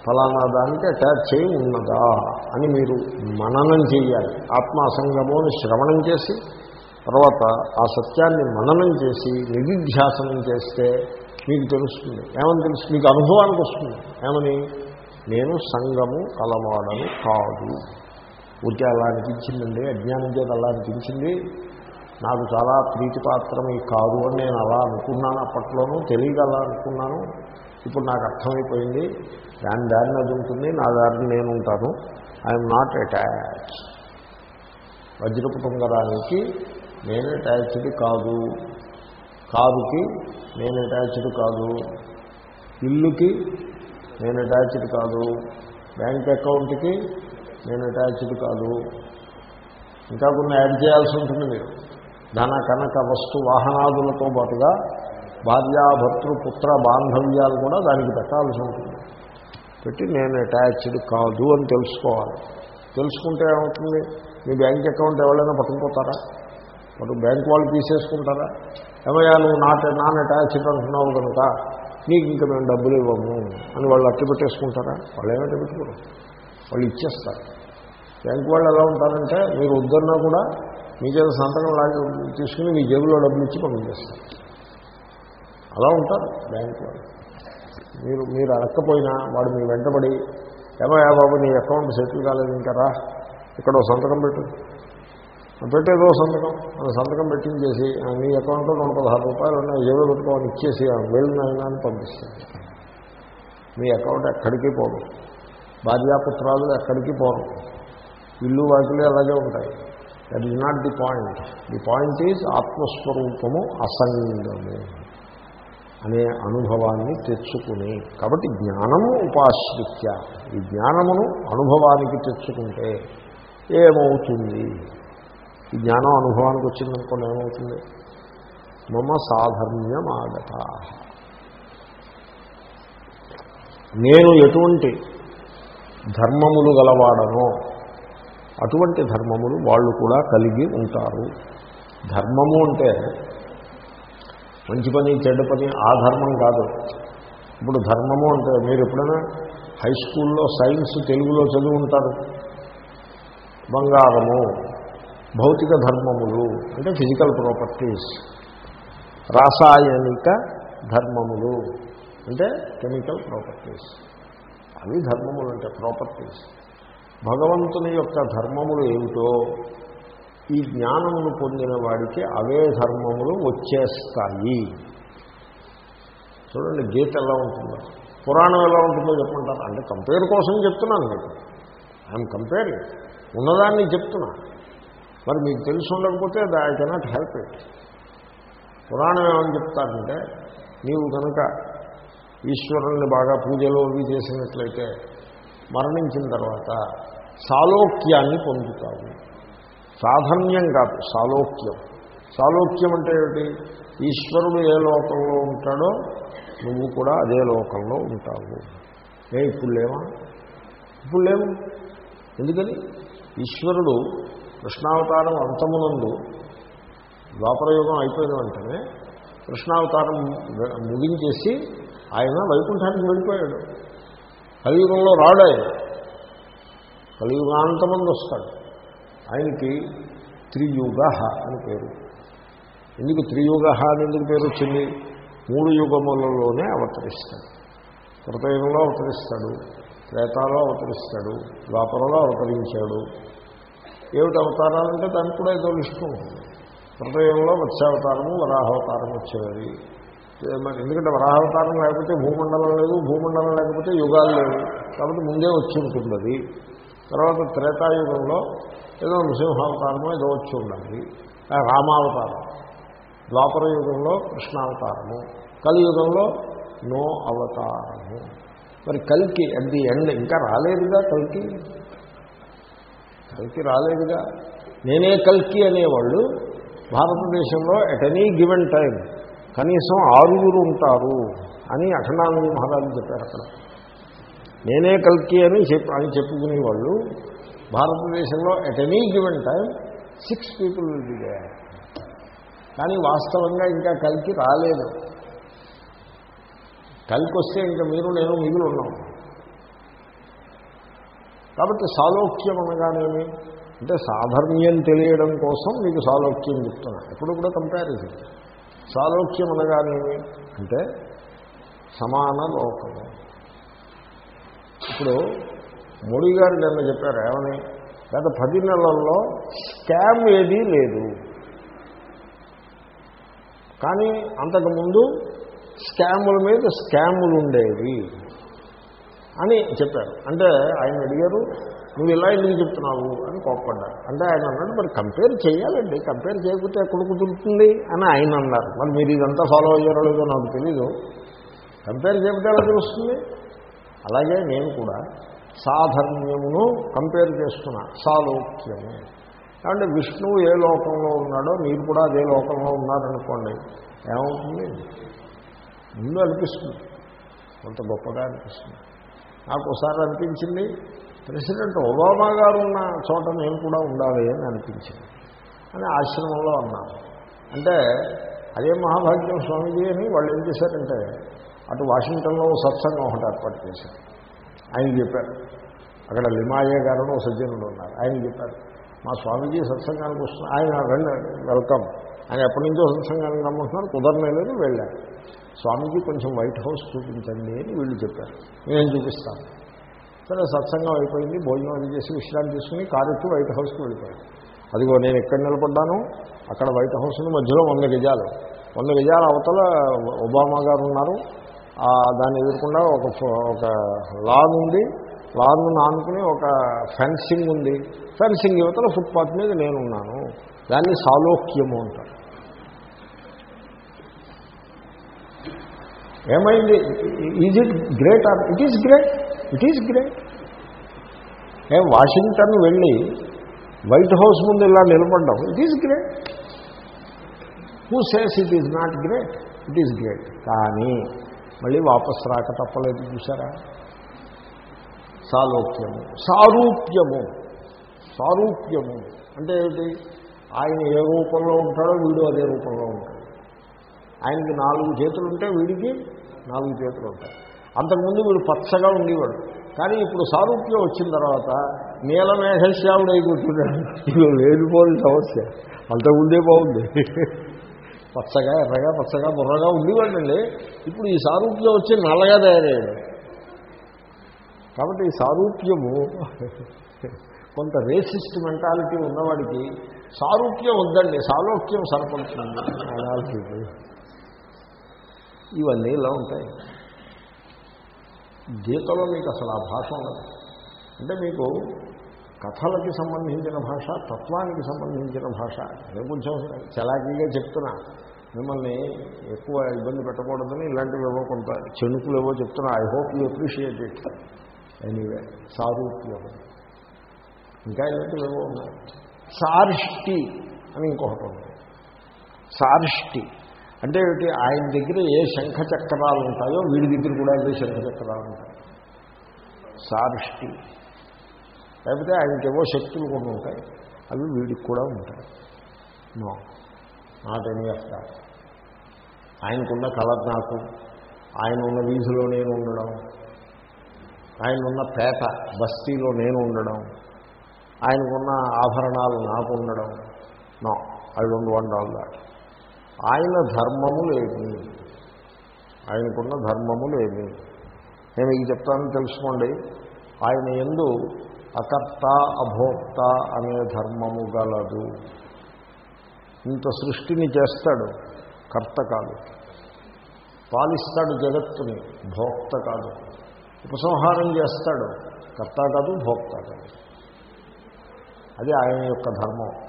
ఫలానా దానికి అటాచ్ చేయి ఉన్నదా అని మీరు మననం చేయాలి ఆత్మ అని శ్రవణం చేసి తర్వాత ఆ సత్యాన్ని మననం చేసి నిధిధ్యాసనం చేస్తే మీకు తెలుస్తుంది. ఏమని తెలుసు? మీకు అనుభవానికి వస్తుంది. ఏమని? నేను సంగము కలవాడను కాదు. ఊరికే అలా అనిపించిందండి. అజ్ఞానం చేత అలా అనిపించింది. నాకు చాలా ప్రీతిపాత్రం కాదు అని నేను అలా అనుకున్నాను అప్పట్లోనూ. తెలియక అలా అనుకున్నాను. ఇప్పుడు నాకు అర్థమైపోయింది. దాని దారిని అది ఉంటుంది నా దారిని నేను ఉంటాను. ఐఎమ్ నాట్ అటాచ్ వజ్రపు టుంగరానికి నేను అటాచ్డ్ కాదు. కారుకి నేను అటాచ్డ్ కాదు. ఇల్లుకి నేను అటాచ్డ్ కాదు. బ్యాంక్ అకౌంట్కి నేను అటాచ్డ్ కాదు. ఇంకా కొన్ని యాడ్ చేయాల్సి ఉంటుంది మీరు. ధన కనక వస్తు వాహనాదులతో పాటుగా భార్యాభర్తృ పుత్ర బాంధవ్యాలు కూడా దానికి పెట్టాల్సి ఉంటుంది. పెట్టి నేను అటాచ్డ్ కాదు అని తెలుసుకోవాలి. తెలుసుకుంటే ఏమవుతుంది? మీ బ్యాంక్ అకౌంట్ ఎవరైనా పట్టుకుపోతారా? మరి బ్యాంక్ వాళ్ళు తీసేసుకుంటారా? ఏమయ్యా నువ్వు నాట్ నాన్ అటాచ్డ్ అంటున్నావు కనుక నీకు ఇంకా మేము డబ్బులు ఇవ్వము అని వాళ్ళు అట్టి పెట్టేసుకుంటారా? వాళ్ళు ఏమిటి పెట్టుకోరు. వాళ్ళు ఇచ్చేస్తారు. బ్యాంక్ వాళ్ళు ఎలా ఉంటారంటే మీరు వద్దన్నా కూడా మీ చేత సంతకం లాగి తీసుకుని మీ జేబులో డబ్బులు ఇచ్చి పంపించేస్తారు. అలా ఉంటారు బ్యాంక్ మీరు మీరు అడక్కపోయినా వాడు మీ వెంటబడి ఏమయ్యా బాబు నీ అకౌంట్ సెటిల్ కాలేదు ఇంకా రా. ఇక్కడ సంతకం పెట్టు. పెట్టేదో సంతకం. ఆ సంతకం పెట్టించేసి ఆ, నీ అకౌంట్లో రెండు పదహారు రూపాయలు ఉన్నాయి ఏవో పెట్టుకోవాలి ఇచ్చేసి వెళ్ళినైనా అని పంపిస్తాను మీ అకౌంట్ ఎక్కడికి పోరు భార్యాపుత్రాలు ఎక్కడికి పోరు. ఇల్లు వాకిలు అలాగే ఉంటాయి. That is not the point. The point is ఆత్మస్వరూపము అసంగము. అనే అనుభవాన్ని తెచ్చుకుని కాబట్టి జ్ఞానము ఉపాశ్రిత్య. ఈ జ్ఞానమును అనుభవానికి తెచ్చుకుంటే ఏమవుతుంది? ఈ జ్ఞానం అనుభవానికి వచ్చిందనుకోండి ఏమవుతుంది? మమ సాధర్మ్యమాగత. నేను ఎటువంటి ధర్మములు గలవాడనో అటువంటి ధర్మములు వాళ్ళు కూడా కలిగి ఉంటారు. ధర్మము అంటే మంచి పని చెడ్డ పని ఆ ధర్మం కాదు. ఇప్పుడు ధర్మము అంటే మీరు ఎప్పుడైనా హై స్కూల్లో సైన్స్ తెలుగులో చదివి ఉంటారు. బంగారము భౌతిక ధర్మములు అంటే ఫిజికల్ ప్రాపర్టీస్ రాసాయనిక ధర్మములు అంటే కెమికల్ ప్రాపర్టీస్ అవి ధర్మములు అంటే ప్రాపర్టీస్ భగవంతుని యొక్క ధర్మములు ఏమిటో ఈ జ్ఞానమును పొందిన వాడికి అవే ధర్మములు వచ్చేస్తాయి. చూడండి గీత ఎలా ఉంటుందో. పురాణం ఎలా ఉంటుందో చెప్పమంటారు? అంటే కంపేర్ కోసం చెప్తున్నాను మీకు. ఐఎమ్ కంపేరింగ్ ఉన్నదాన్ని చెప్తున్నా. మరి మీకు తెలిసి ఉండకపోతే ఐ కెనాట్ హెల్ప్ ఇట్ పురాణం ఏమని చెప్తారంటే నీవు కనుక ఈశ్వరుణ్ణి బాగా పూజలు అవి చేసినట్లయితే మరణించిన తర్వాత సాలోక్యాన్ని పొందుతావు. సాధన్యం కాదు సాలోక్యం. సాలోక్యం అంటే ఏమిటి? ఈశ్వరుడు ఏ లోకంలో ఉంటాడో నువ్వు కూడా అదే లోకంలో ఉంటావు. ఏ ఇప్పుడు లేవా? ఇప్పుడు లేవు. ఎందుకని? ఈశ్వరుడు కృష్ణావతారం అంతమునందు ద్వాపరయుగం అయిపోయిన వెంటనే కృష్ణావతారం ముగించేసి ఆయన వైకుంఠానికి వెళ్ళిపోయాడు. కలియుగంలో రాడు ఆయన. కలియుగాంతమంది వస్తాడు ఆయనకి త్రియుగ అని పేరు. ఎందుకు త్రియుగ అని ఎందుకు పేరు వచ్చింది? మూడు యుగములలోనే అవతరిస్తాడు. కృతయుగంలో అవతరిస్తాడు త్రేతాలో అవతరిస్తాడు ద్వాపరలో అవతరించాడు. ఏమిటి అవతారాలంటే దానికి కూడా ఏదో లిస్టు ఉంటుంది. కృతయుగంలో మత్స్యావతారము వరాహవతారం వచ్చేది. మరి ఎందుకంటే వరాహవతారం లేకపోతే భూమండలం లేదు భూమండలం లేకపోతే యుగాలు లేవు. కాబట్టి ముందే వచ్చి ఉంటుంది తర్వాత త్రేతాయుగంలో ఏదో నృసింహావతారమో ఏదో వచ్చి ఉండాలి రామావతారం. ద్వాపర యుగంలో కృష్ణావతారము. కలియుగంలో నో అవతారము. మరి కలికి అట్ ది ఎండ్ ఇంకా రాలేదుగా కలికి? కలికి రాలేదుగా? నేనే కల్కి అనేవాళ్ళు భారతదేశంలో ఎట్ ఎనీ గివెన్ టైం కనీసం ఆరుగురు ఉంటారు అని అఖనానంద మహారాజు చెప్పారు అక్కడ. నేనే కల్కి అని చెప్పి అని చెప్పుకునేవాళ్ళు భారతదేశంలో at any given time six people will be కానీ వాస్తవంగా ఇంకా కలికి రాలేదు. కలికి వస్తే ఇంకా మీరు నేను మిగులు ఉన్నాం కాబట్టి సాలోక్యం అనగానేమి? అంటే సాధర్మ్యం తెలియడం కోసం మీకు సాలోక్యం చెప్తున్నా. ఎప్పుడు కూడా కంపారిజన్ సాలోక్యం అనగానేమి? అంటే సమాన లోకము. ఇప్పుడు మోడీ గారు నిన్న చెప్పారు ఏమని? గత పది నెలల్లో స్కామ్ ఏదీ లేదు. కానీ అంతకుముందు స్కాముల మీద స్కాములు ఉండేవి అని చెప్పారు. అంటే ఆయన అడిగారు నువ్వు ఇలా ఎందుకు చెప్తున్నావు? అని కోప్పడ్డారు. అంటే ఆయన అన్నాడు మరి కంపేర్ చేయాలండి. కంపేర్ చేయకపోతే ఎక్కడ కుదురుతుంది? అని ఆయన అన్నారు. మరి మీరు ఇదంతా ఫాలో అయ్యారో లేదో నాకు తెలీదు. కంపేర్ చేయకపోతే ఎలా తెలుస్తుంది? అలాగే నేను కూడా సాధర్మ్యమును కంపేర్ చేస్తున్నా సాలోక్యము. కాబట్టి విష్ణువు ఏ లోకంలో ఉన్నాడో మీరు కూడా అదే లోకంలో ఉన్నారనుకోండి ఏమవుతుంది? ముందు అనిపిస్తుంది. కొంత గొప్పగా అనిపిస్తుంది. నాకు ఒకసారి అనిపించింది ప్రెసిడెంట్ ఒబామా గారు ఉన్న చోట నేను కూడా ఉండాలి అని అనిపించింది. అని ఆశ్రమంలో అన్నాను. అంటే అదే మహాభాగ్యం స్వామిజీ అని వాళ్ళు ఏం చేశారంటే అటు వాషింగ్టన్లో సత్సంగం ఒకటి ఏర్పాటు చేశారు. ఆయన చెప్పారు. అక్కడ లిమాయే గారు ఒక సజ్జనుడు ఉన్నారు. ఆయన చెప్పారు మా స్వామీజీ సత్సంగానికి వస్తున్నారు. ఆయన రండి వెల్కమ్. ఆయన ఎప్పటి నుంచో సత్సంగానికి రమ్మంటున్నారు కుదరలేదు వెళ్ళారు. స్వామీజీ కొంచెం వైట్ హౌస్ చూపించండి అని వీళ్ళు చెప్పారు. నేను చూపిస్తాను. సరే సత్సంగం అయిపోయింది. భోజనం అది చేసి విశ్రాంతి తీసుకుని కారు ఎక్కి వైట్ హౌస్కి వెళ్ళిపోయాను అదిగో నేను ఎక్కడ నిలబడ్డాను? అక్కడ వైట్ హౌస్ మధ్యలో వంద గజాలు. వంద గజాల అవతల ఒబామా గారు ఉన్నారు. దాన్ని ఎదుర్కొండా ఒక ఒక లాన్ ఉంది. లాన్ ఆనుకుని ఒక ఫెన్సింగ్ ఉంది. ఫెన్సింగ్ యువతల ఫుట్పాత్ మీద నేను ఉన్నాను దాన్ని సాలోక్యము అంటారు. ఏమైంది? Is it great or it is great it is great ఏం వాషింగ్టన్ వెళ్ళి వైట్ హౌస్ ముందు ఇలా నిలబడ్డాం it is great who says it is not great it is great కానీ మళ్ళీ వాపస్ రాక తప్పలేదు చూసారా సాలోక్యము సారూప్యము. సారూప్యము. అంటే ఏంటి ఆయన ఏ రూపంలో ఉంటాడో వీడు అదే రూపంలో ఉంటాడు. ఆయనకి నాలుగు చేతులు ఉంటే వీడికి నాలుగు చేతులు ఉంటాయి. అంతకుముందు వీడు పచ్చగా ఉండేవాడు. కానీ ఇప్పుడు సారూప్యం వచ్చిన తర్వాత నీలమేఘశ్యాముడు అయి కూర్చున్నాడు. ఇది లేనిపోని సమస్య. అంతకుముందే బాగుంది. పచ్చగా ఎర్రగా పచ్చగా బుర్రగా ఉండేవాడండి ఇప్పుడు ఈ సారూప్యం వచ్చి నల్లగా తయారయ్యాడు. కాబట్టి ఈ సారూప్యము కొంత రేసిస్ట్ మెంటాలిటీ ఉన్నవాడికి సారూప్యం వద్దండి సాలోక్యం సరిపడుతుంది అనాలిటీ ఇవన్నీ ఇలా ఉంటాయి. గీతలో మీకు అసలు ఆ భాష ఉండదు. అంటే మీకు కథలకి సంబంధించిన భాష తత్వానికి సంబంధించిన భాష. నేను కొంచెం చలాకీగా చెప్తున్నా. మిమ్మల్ని ఎక్కువ ఇబ్బంది పెట్టకూడదని ఇలాంటివి ఏవో కొంత చెణుకులు ఏవో చెప్తున్నా. I hope you appreciate it anyway సారూప్యం ఇంకా ఇలాంటివి ఏవో ఉన్నాయి. సార్ష్టి అని ఇంకొకటి ఉంది. సార్ష్టి అంటే ఏమిటి? ఆయన దగ్గర ఏ శంఖ చక్రాలు ఉంటాయో వీడి దగ్గర కూడా అదే శంఖ చక్రాలు ఉంటాయి. సారిష్టి. లేకపోతే ఆయనకేవో శక్తులు కొన్ని ఉంటాయి. అవి వీడికి కూడా ఉంటాయి. No. Not any of that ఆయనకున్న కలర్ నాకు ఆయన ఉన్న వీధిలో నేను ఉండడం ఆయన ఉన్న పేట బస్తీలో నేను ఉండడం ఆయనకున్న ఆభరణాలు నాకు ఉండడం. No. I don't want all that ఆయన ధర్మములేమి ఆయనకున్న ధర్మములేమి నేను ఇది చెప్తాను తెలుసుకోండి. ఆయన ఎందు అకర్త అభోక్త అనే ధర్మము గలదు. ఇంత సృష్టిని చేస్తాడు కర్త కాదు. పాలిస్తాడు జగత్తుని భోక్త కాదు. ఉపసంహారం చేస్తాడు కర్త కాదు భోక్త కాదు. అది ఆయన యొక్క ధర్మం.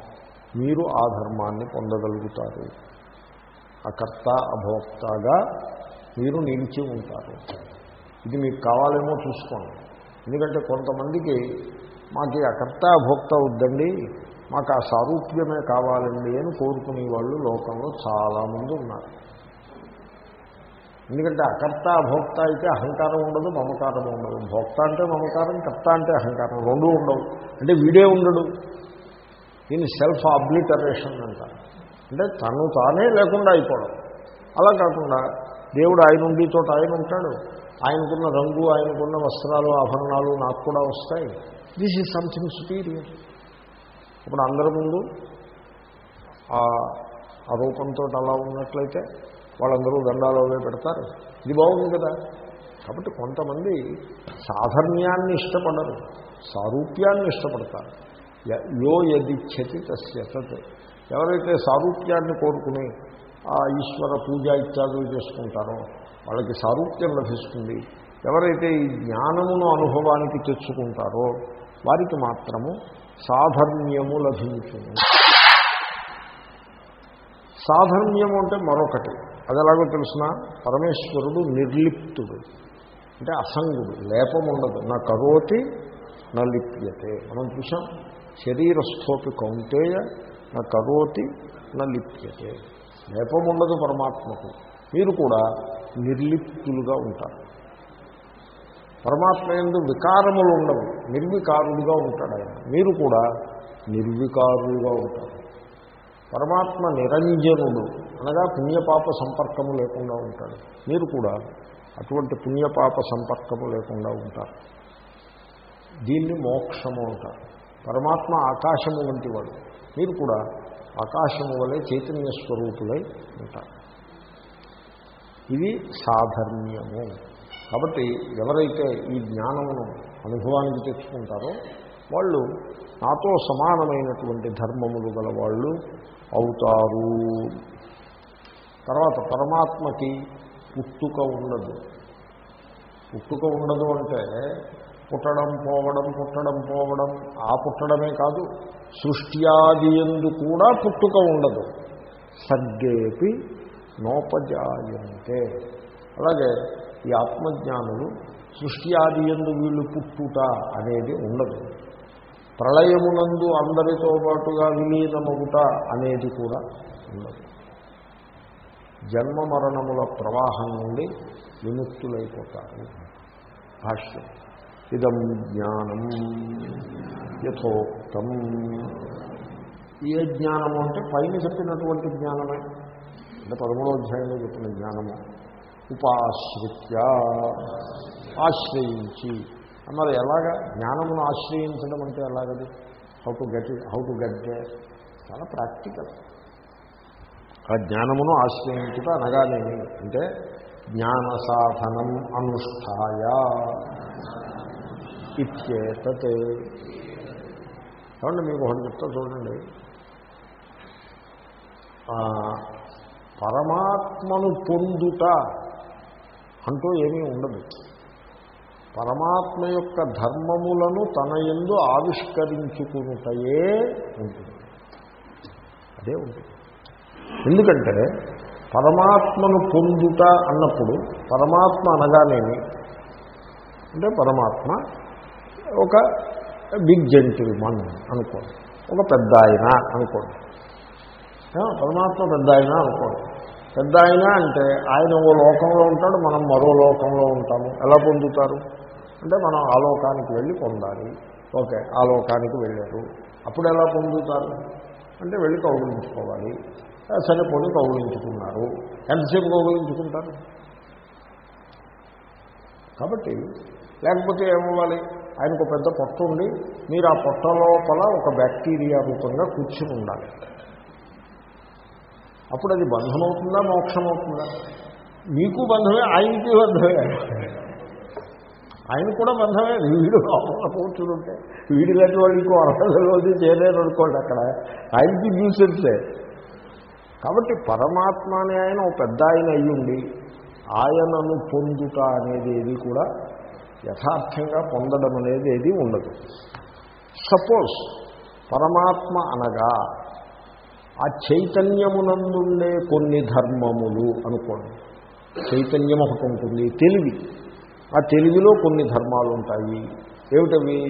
మీరు ఆ ధర్మాన్ని పొందగలుగుతారు. అకర్త అభోక్తగా మీరు నిలిచి ఉంటారు. ఇది మీకు కావాలేమో చూసుకోండి. ఎందుకంటే కొంతమందికి మాకు అకర్త అభోక్త వద్దండి మాకు ఆ సారూప్యమే కావాలండి అని కోరుకునే వాళ్ళు లోకంలో చాలామంది ఉన్నారు. ఎందుకంటే అకర్త అభోక్త అయితే అహంకారం ఉండదు మమకారం ఉండదు. భోక్త అంటే మమకారం కర్త అంటే అహంకారం రెండూ ఉండవు. అంటే వీడే ఉండడు. దీన్ని సెల్ఫ్ అబ్లిటరేషన్ అంటారు. అంటే తను తానే లేకుండా అయిపోవడం. అలా కాకుండా దేవుడు ఆయన ఉండి తోట ఆయన ఉంటాడు. ఆయనకున్న రంగు ఆయనకున్న వస్త్రాలు ఆభరణాలు నాకు కూడా వస్తాయి. దిస్ ఈజ్ సంథింగ్ సుపీరియర్ ఇప్పుడు అందరి ముందు ఆ రూపంతో అలా ఉన్నట్లయితే వాళ్ళందరూ దండాలు అవే పెడతారు. ఇది బాగుంది కదా. కాబట్టి కొంతమంది సాధర్మ్యాన్ని ఇష్టపడరు సారూప్యాన్ని ఇష్టపడతారు. యో యదిచ్చతి తస్య తత్. ఎవరైతే సారూప్యాన్ని కోరుకుని ఆ ఈశ్వర పూజ ఇత్యాదులు చేసుకుంటారో వాళ్ళకి సారూప్యం లభిస్తుంది. ఎవరైతే ఈ జ్ఞానమును అనుభవానికి తెచ్చుకుంటారో వారికి మాత్రము సాధర్మ్యము లభించింది సాధర్మ్యము అంటే మరొకటి. అది ఎలాగో తెలిసిన? పరమేశ్వరుడు నిర్లిప్తుడు. అంటే అసంగుడు. లేపం ఉండదు నా కరోతి నా లిప్యతే. మనం చూసాం శరీరస్థోపి కౌంటేయ నా కరోతి నా లిప్యతే. లేపం ఉండదు పరమాత్మకు. మీరు కూడా నిర్లిప్తులుగా ఉంటారు. పరమాత్మ ఎందు వికారములు ఉండవు. నిర్వికారుడుగా ఉంటాడు ఆయన. మీరు కూడా నిర్వికారులుగా ఉంటారు. పరమాత్మ నిరంజనుడు అనగా పుణ్యపాప సంపర్కము లేకుండా ఉంటాడు. మీరు కూడా అటువంటి పుణ్యపాప సంపర్కము లేకుండా ఉంటారు. దీన్ని మోక్షము అంటారు. పరమాత్మ ఆకాశము వంటి వాడు. మీరు కూడా ఆకాశము వలె చైతన్య స్వరూపులై ఉంటారు. ఇది సాధర్మ్యము. కాబట్టి ఎవరైతే ఈ జ్ఞానమును అనుభవానికి తెచ్చుకుంటారో వాళ్ళు నాతో సమానమైనటువంటి ధర్మములు గల వాళ్ళు అవుతారు. తర్వాత పరమాత్మకి పుట్టుక ఉండదు. పుట్టుక ఉండదు అంటే పుట్టడం పోవడం పుట్టడం పోవడం ఆ పుట్టడమే కాదు సృష్ట్యాది ఎందు కూడా పుట్టుక ఉండదు. సర్గేపి నోపజాయంతే. అలాగే ఈ ఆత్మజ్ఞానులు సృష్టి ఆది ఎందు వీళ్ళు పుట్టుట అనేది ఉండదు. ప్రళయమునందు అందరితో పాటుగా విలీనమగుట అనేది కూడా ఉండదు. జన్మ మరణముల ప్రవాహం నుండి విముక్తులైపోతారు. భాష్యం. ఇదం జ్ఞానం యథోక్తం. ఏ జ్ఞానము అంటే పైన చెప్పినటువంటి జ్ఞానమే. అంటే పదమూడో అధ్యాయంలో చెప్పిన జ్ఞానము. ఉపాశ్రిత్య. ఆశ్రయించి. మరి ఎలాగా? జ్ఞానమును ఆశ్రయించడం అంటే ఎలాగది? How to get how to get చాలా ప్రాక్టికల్. ఆ జ్ఞానమును ఆశ్రయించుట అనగానేమి? అంటే జ్ఞాన సాధనం అనుష్ఠాయ. ఇత్యేతత్. కాబట్టి మీకు ఒకటి చెప్తా చూడండి. పరమాత్మను పొందుట అంటూ ఏమీ ఉండదు. పరమాత్మ యొక్క ధర్మములను తన ఎందు ఆవిష్కరించుకునుటయే ఉంటుంది. అదే ఉంటుంది. ఎందుకంటే పరమాత్మను పొందుట అన్నప్పుడు పరమాత్మ అనగానేమి? అంటే పరమాత్మ ఒక బిగ్ జెంటిల్ మన్ అనుకోండి. ఒక పెద్ద ఆయన అనుకోండి పరమాత్మ పెద్ద ఆయన అనుకోండి. పెద్ద ఆయన అంటే ఆయన ఓ లోకంలో ఉంటాడు మనం మరో లోకంలో ఉంటాము. ఎలా పొందుతారు? అంటే మనం ఆ లోకానికి వెళ్ళి పొందాలి. ఓకే ఆ లోకానికి వెళ్ళారు. అప్పుడు ఎలా పొందుతారు? అంటే వెళ్ళి కౌగులించుకోవాలి. సరే పొడి కౌగులించుకున్నారు. ఎంతసేపు కౌగులించుకుంటారు? కాబట్టి లేకపోతే ఏమవ్వాలి? ఆయనకు పెద్ద పొట్ట ఉండి మీరు ఆ పొట్ట లోపల ఒక బ్యాక్టీరియా రూపంగా కూర్చుని ఉండాలి. అప్పుడు అది బంధం అవుతుందా మోక్షం అవుతుందా మీకు బంధమే ఆయనకి బంధమే. ఆయన కూడా బంధమే. వీడు లోపల కూర్చుంటే వీడి లాంటి వాళ్ళు ఇంకో అర్హతలోది చేయలేరు అనుకోండి అక్కడ. ఆయనకి న్యూసెన్సే కాబట్టి పరమాత్మ అనే ఆయన ఒక పెద్ద ఆయన అయ్యుండి ఆయనను పొందుట అనేది ఏది కూడా యథార్థంగా పొందడం అనేది ఏది ఉండదు. సపోజ్ పరమాత్మ అనగా ఆ చైతన్యమునందుండే కొన్ని ధర్మములు అనుకోండి. చైతన్యం ఒకటి ఉంటుంది తెలివి. ఆ తెలివిలో కొన్ని ధర్మాలు ఉంటాయి ఏమిటవి?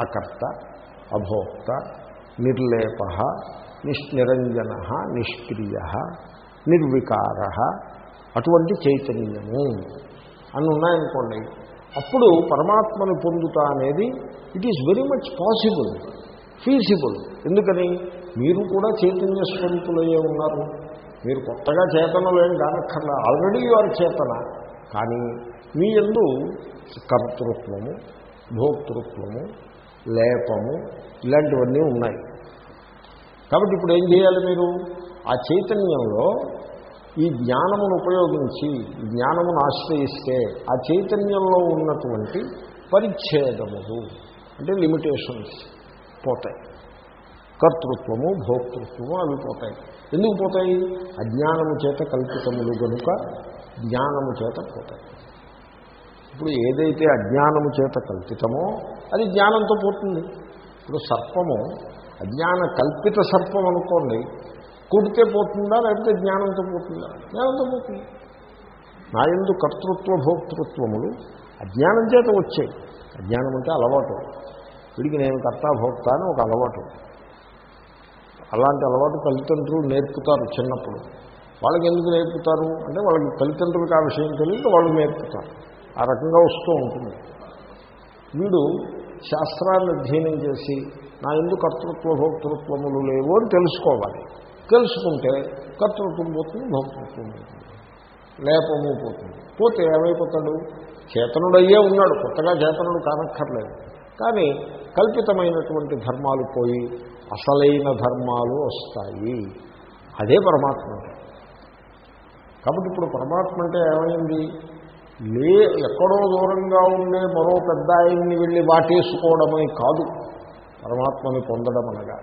అకర్త అభోక్త నిర్లేప నిష్నిరంజన నిష్క్రియ నిర్వికార అటువంటి చైతన్యము అని ఉన్నాయనుకోండి అప్పుడు పరమాత్మను పొందుతా అనేది it is very much possible feasible ఎందుకని? మీరు కూడా చైతన్య స్వరూపులయ్యే ఉన్నారు. మీరు కొత్తగా చేతనలేం కానక్కర్లా. ఆల్రెడీ యు ఆర్ చేతన. కానీ మీ ఎందు కర్తృత్వము భోక్తృత్వము లేపము ఇలాంటివన్నీ ఉన్నాయి. కాబట్టి ఇప్పుడు ఏం చేయాలి మీరు? ఆ చైతన్యంలో ఈ జ్ఞానమును ఉపయోగించి జ్ఞానమును ఆశ్రయిస్తే ఆ చైతన్యంలో ఉన్నటువంటి పరిచ్ఛేదములు అంటే లిమిటేషన్స్ పోతాయి. కర్తృత్వము భోక్తృత్వము అవి పోతాయి. ఎందుకు పోతాయి? అజ్ఞానము చేత కల్పితములు కనుక జ్ఞానము చేత పోతాయి. ఇప్పుడు ఏదైతే అజ్ఞానము చేత కల్పితమో అది జ్ఞానంతో పోతుంది. ఇప్పుడు సర్పము అజ్ఞాన కల్పిత సర్పం అనుకోండి కుడితే పోతుందా లేకపోతే జ్ఞానంతో పోతుందా? జ్ఞానంతో పోతుంది. నా ఎందు కర్తృత్వ భోక్తృత్వములు అజ్ఞానం చేత వచ్చాయి. అజ్ఞానం అంటే అలవాటు. వీడికి నేను కర్త భోక్త అని ఒక అలవాటు. అలాంటి అలవాటు తల్లిదండ్రులు నేర్పుతారు చిన్నప్పుడు. వాళ్ళకి ఎందుకు నేర్పుతారు? అంటే వాళ్ళకి తల్లిదండ్రులకు ఆ విషయం తెలియదు వాళ్ళు నేర్పుతారు. ఆ రకంగా వస్తూ ఉంటుంది. వీడు శాస్త్రాన్ని అధ్యయనం చేసి నా ఎందుకు కర్తృత్వ భోక్తృత్వములు లేవు అని తెలుసుకోవాలి. తెలుసుకుంటే కర్తృత్వం పోతుంది భోక్తృత్వం పోతుంది. లేపము పోతుంది. పోతే ఏమైపోతాడు? చేతనుడయ్యే ఉన్నాడు. కొత్తగా చేతనుడు కానక్కర్లేదు. కానీ కల్పితమైనటువంటి ధర్మాలు పోయి అసలైన ధర్మాలు వస్తాయి. అదే పరమాత్మ. కాబట్టి ఇప్పుడు పరమాత్మ అంటే ఏమైంది? లే ఎక్కడో దూరంగా ఉండే మరో పెద్ద ఆయన్ని వెళ్ళి వాటేసుకోవడమే కాదు. పరమాత్మని పొందడం అనగా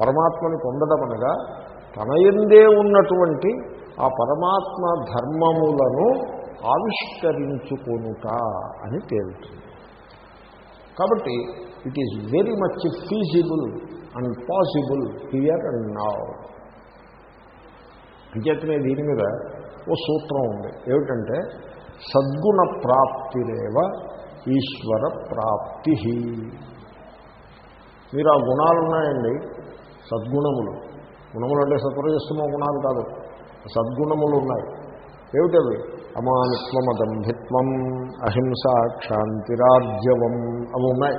పరమాత్మని పొందడం అనగా తన ఎందే ఉన్నటువంటి ఆ పరమాత్మ ధర్మములను ఆవిష్కరించుకొనుట అని తేలుతుంది. కాబట్టి it is very much feasible and possible here and now అంచేతనే దీని మీద ఓ సూత్రం ఉంది. ఏమిటంటే సద్గుణ ప్రాప్తిరేవ ఈశ్వర ప్రాప్తి మీరు ఆ గుణాలు ఉన్నాయండి సద్గుణములు. గుణములు అంటే సత్వరజస్తమ గుణాలు కాదు సద్గుణములు ఉన్నాయి. ఏమిటవి? అమానిత్వం అదంభిత్వం అహింస క్షాంతిరాజ్యవం అవి ఉన్నాయి.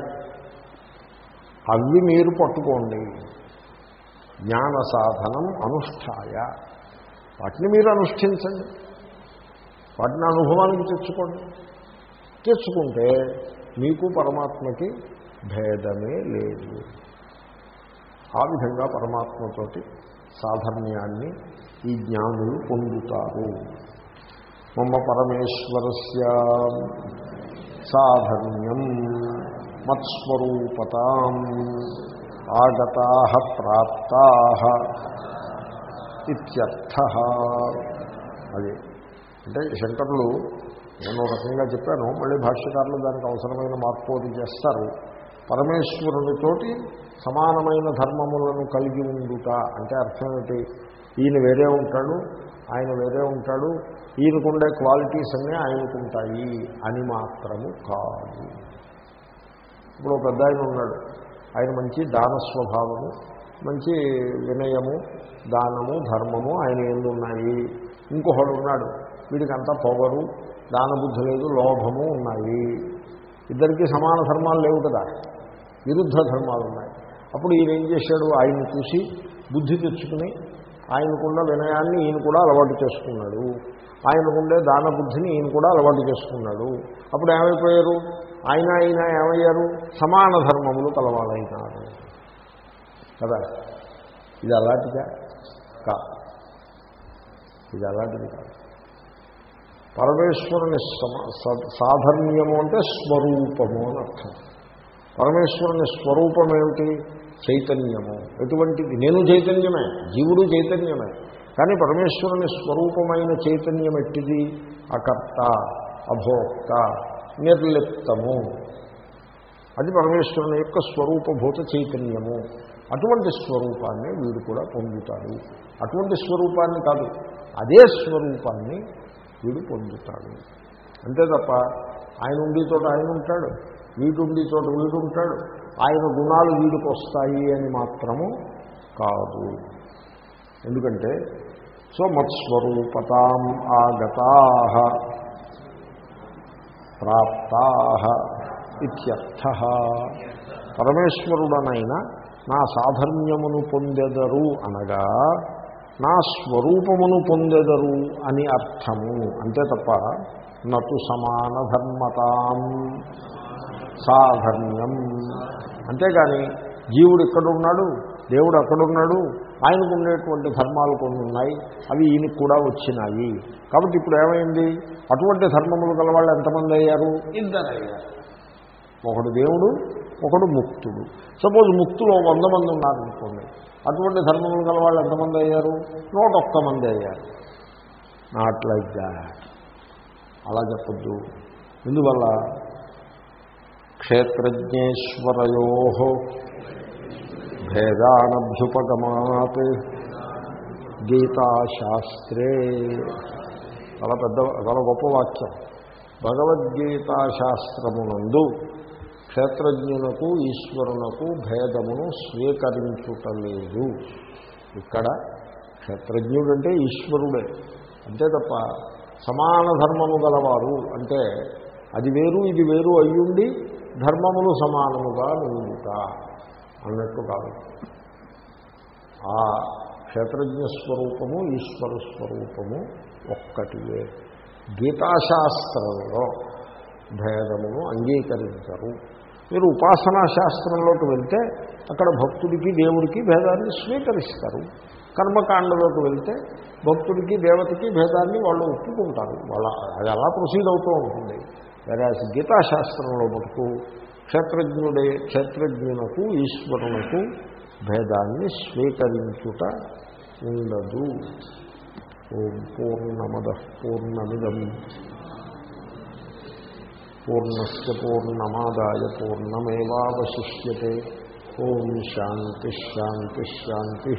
అవి మీరు పట్టుకోండి. జ్ఞాన సాధనం అనుష్ఠాయ. వాటిని మీరు అనుష్ఠించండి. వాటిని అనుభవానికి తెచ్చుకోండి. తెచ్చుకుంటే మీకు పరమాత్మకి భేదమే లేదు. ఆ విధంగా పరమాత్మతోటి సాధర్మ్యాన్ని ఈ జ్ఞానులు పొందుతారు. మమ్మ పరమేశ్వరస్య సాధన్యం మత్స్వరూపతాం ఆగతా ప్రాప్త ఇత్యర్థ అది. అంటే శంకరులు నేను రకంగా చెప్పాను మళ్ళీ భాష్యకారులు దానికి అవసరమైన మార్పు అది చేస్తారు. పరమేశ్వరునితోటి సమానమైన ధర్మములను కలిగి ఉండుట అంటే అర్థం ఏంటి ఈయన వేరే ఉంటాడు ఆయన వేరే ఉంటాడు ఈయనకుండే క్వాలిటీస్ అన్నీ ఆయనకుంటాయి అని మాత్రము కాదు. ఇప్పుడు ఒక పెద్ద ఆయన ఉన్నాడు. ఆయన మంచి దాన స్వభావము మంచి వినయము దానము ధర్మము ఆయన ఎందు ఉన్నాయి ఇంకొకడు ఉన్నాడు. వీడికంతా పొగరు దానబుద్ధి లేదు లోభము ఉన్నాయి. ఇద్దరికీ సమాన ధర్మాలు లేవు కదా. విరుద్ధ ధర్మాలు ఉన్నాయి. అప్పుడు ఈయన ఏం చేశాడు? ఆయన్ని చూసి బుద్ధి తెచ్చుకుని ఆయనకున్న వినయాన్ని ఈయన కూడా అలవాటు చేసుకున్నాడు ఆయనకుండే దాన బుద్ధిని ఈయన కూడా అలవాటు చేసుకున్నాడు అప్పుడు ఏమైపోయారు? ఆయన ఆయన ఏమయ్యారు? సమాన ధర్మములు కలవాలైనారు. కదా? ఇది అలాంటిదా? కా. ఇది అలాంటిది కాదు. పరమేశ్వరుని సాధర్మ్యము అంటే స్వరూపము అని అర్థం. పరమేశ్వరుని స్వరూపం ఏమిటి చైతన్యము. ఎటువంటిది? నేను చైతన్యమే. జీవుడు చైతన్యమే. కానీ పరమేశ్వరుని స్వరూపమైన చైతన్యం ఎట్టిది? అకర్త అభోక్త నిర్లిప్తము. అది పరమేశ్వరుని యొక్క స్వరూపభూత చైతన్యము. అటువంటి స్వరూపాన్ని వీడు కూడా పొందుతాడు. అటువంటి స్వరూపాన్ని కాదు అదే స్వరూపాన్ని వీడు పొందుతాడు. అంతే తప్ప ఆయన ఉండి చోట ఆయన ఉంటాడు వీడు ఉండి చోట వీడు ఉంటాడు. ఆయన గుణాలు వీడికి వస్తాయి అని మాత్రము కాదు. ఎందుకంటే సో మత్స్వరూపతాం ఆగతా ప్రాప్తా ఇత్యర్థ. పరమేశ్వరుడనైనా నా సాధర్మ్యమును పొందెదరు అనగా నా స్వరూపమును పొందెదరు అని అర్థము. అంతే తప్ప నటు సమాన ధర్మతాం. సాధర్మ్యం అంతేగాని జీవుడు ఇక్కడున్నాడు దేవుడు అక్కడున్నాడు? ఆయనకు ఉండేటువంటి ధర్మాలు కొన్ని ఉన్నాయి. అవి ఈయనకు కూడా వచ్చినాయి. కాబట్టి ఇప్పుడు ఏమైంది? అటువంటి ధర్మములు గల వాళ్ళు ఎంతమంది అయ్యారు? ఇద్దరు అయ్యారు ఒకడు దేవుడు ఒకడు ముక్తుడు. సపోజ్ ముక్తులు వంద మంది ఉన్నారనుకోండి. అటువంటి ధర్మములు గల వాళ్ళు ఎంతమంది అయ్యారు? నూట ఒక్క మంది అయ్యారు. నాట్ లైక్ దాట్ అలా చెప్పద్దు. ఎందువల్ల? క్షేత్రజ్ఞేశ్వరయో భేదానభ్యుపగమాత్ గీతాశాస్త్రే. చాలా పెద్ద చాలా గొప్ప వాక్యం. భగవద్గీతాశాస్త్రమునందు క్షేత్రజ్ఞునకు ఈశ్వరునకు భేదమును స్వీకరించుటలేదు. ఇక్కడ క్షేత్రజ్ఞుడంటే ఈశ్వరుడే. అంతే తప్ప సమాన ధర్మము గలవారు అంటే అది వేరు ఇది వేరు అయ్యుండి ధర్మములు సమానముగా నిండుట అన్నట్టు కాదు. ఆ క్షేత్రజ్ఞ స్వరూపము ఈశ్వర స్వరూపము ఒక్కటివే గీతాశాస్త్రంలో భేదమును అంగీకరించరు. మీరు ఉపాసనా శాస్త్రంలోకి వెళ్తే అక్కడ భక్తుడికి దేవుడికి భేదాన్ని స్వీకరిస్తారు. కర్మకాండలోకి వెళ్తే భక్తుడికి దేవతకి భేదాన్ని వాళ్ళు ఒప్పుకుంటారు. వాళ్ళ అది అలా ప్రొసీడ్ అవుతూ ఉంటుంది. వేరే గీతాశాస్త్రంలో మటుకు క్షేత్రజ్ఞుడే క్షేత్రజ్ఞునకు ఈశ్వరునకు భేదాన్ని స్వీకరించుట ఉండదు. ఓం పూర్ణమద పూర్ణమిదం. పూర్ణస్ పూర్ణమాదాయ పూర్ణమేవాశిష్యే ఓం శాంతిశాంతిశాంతి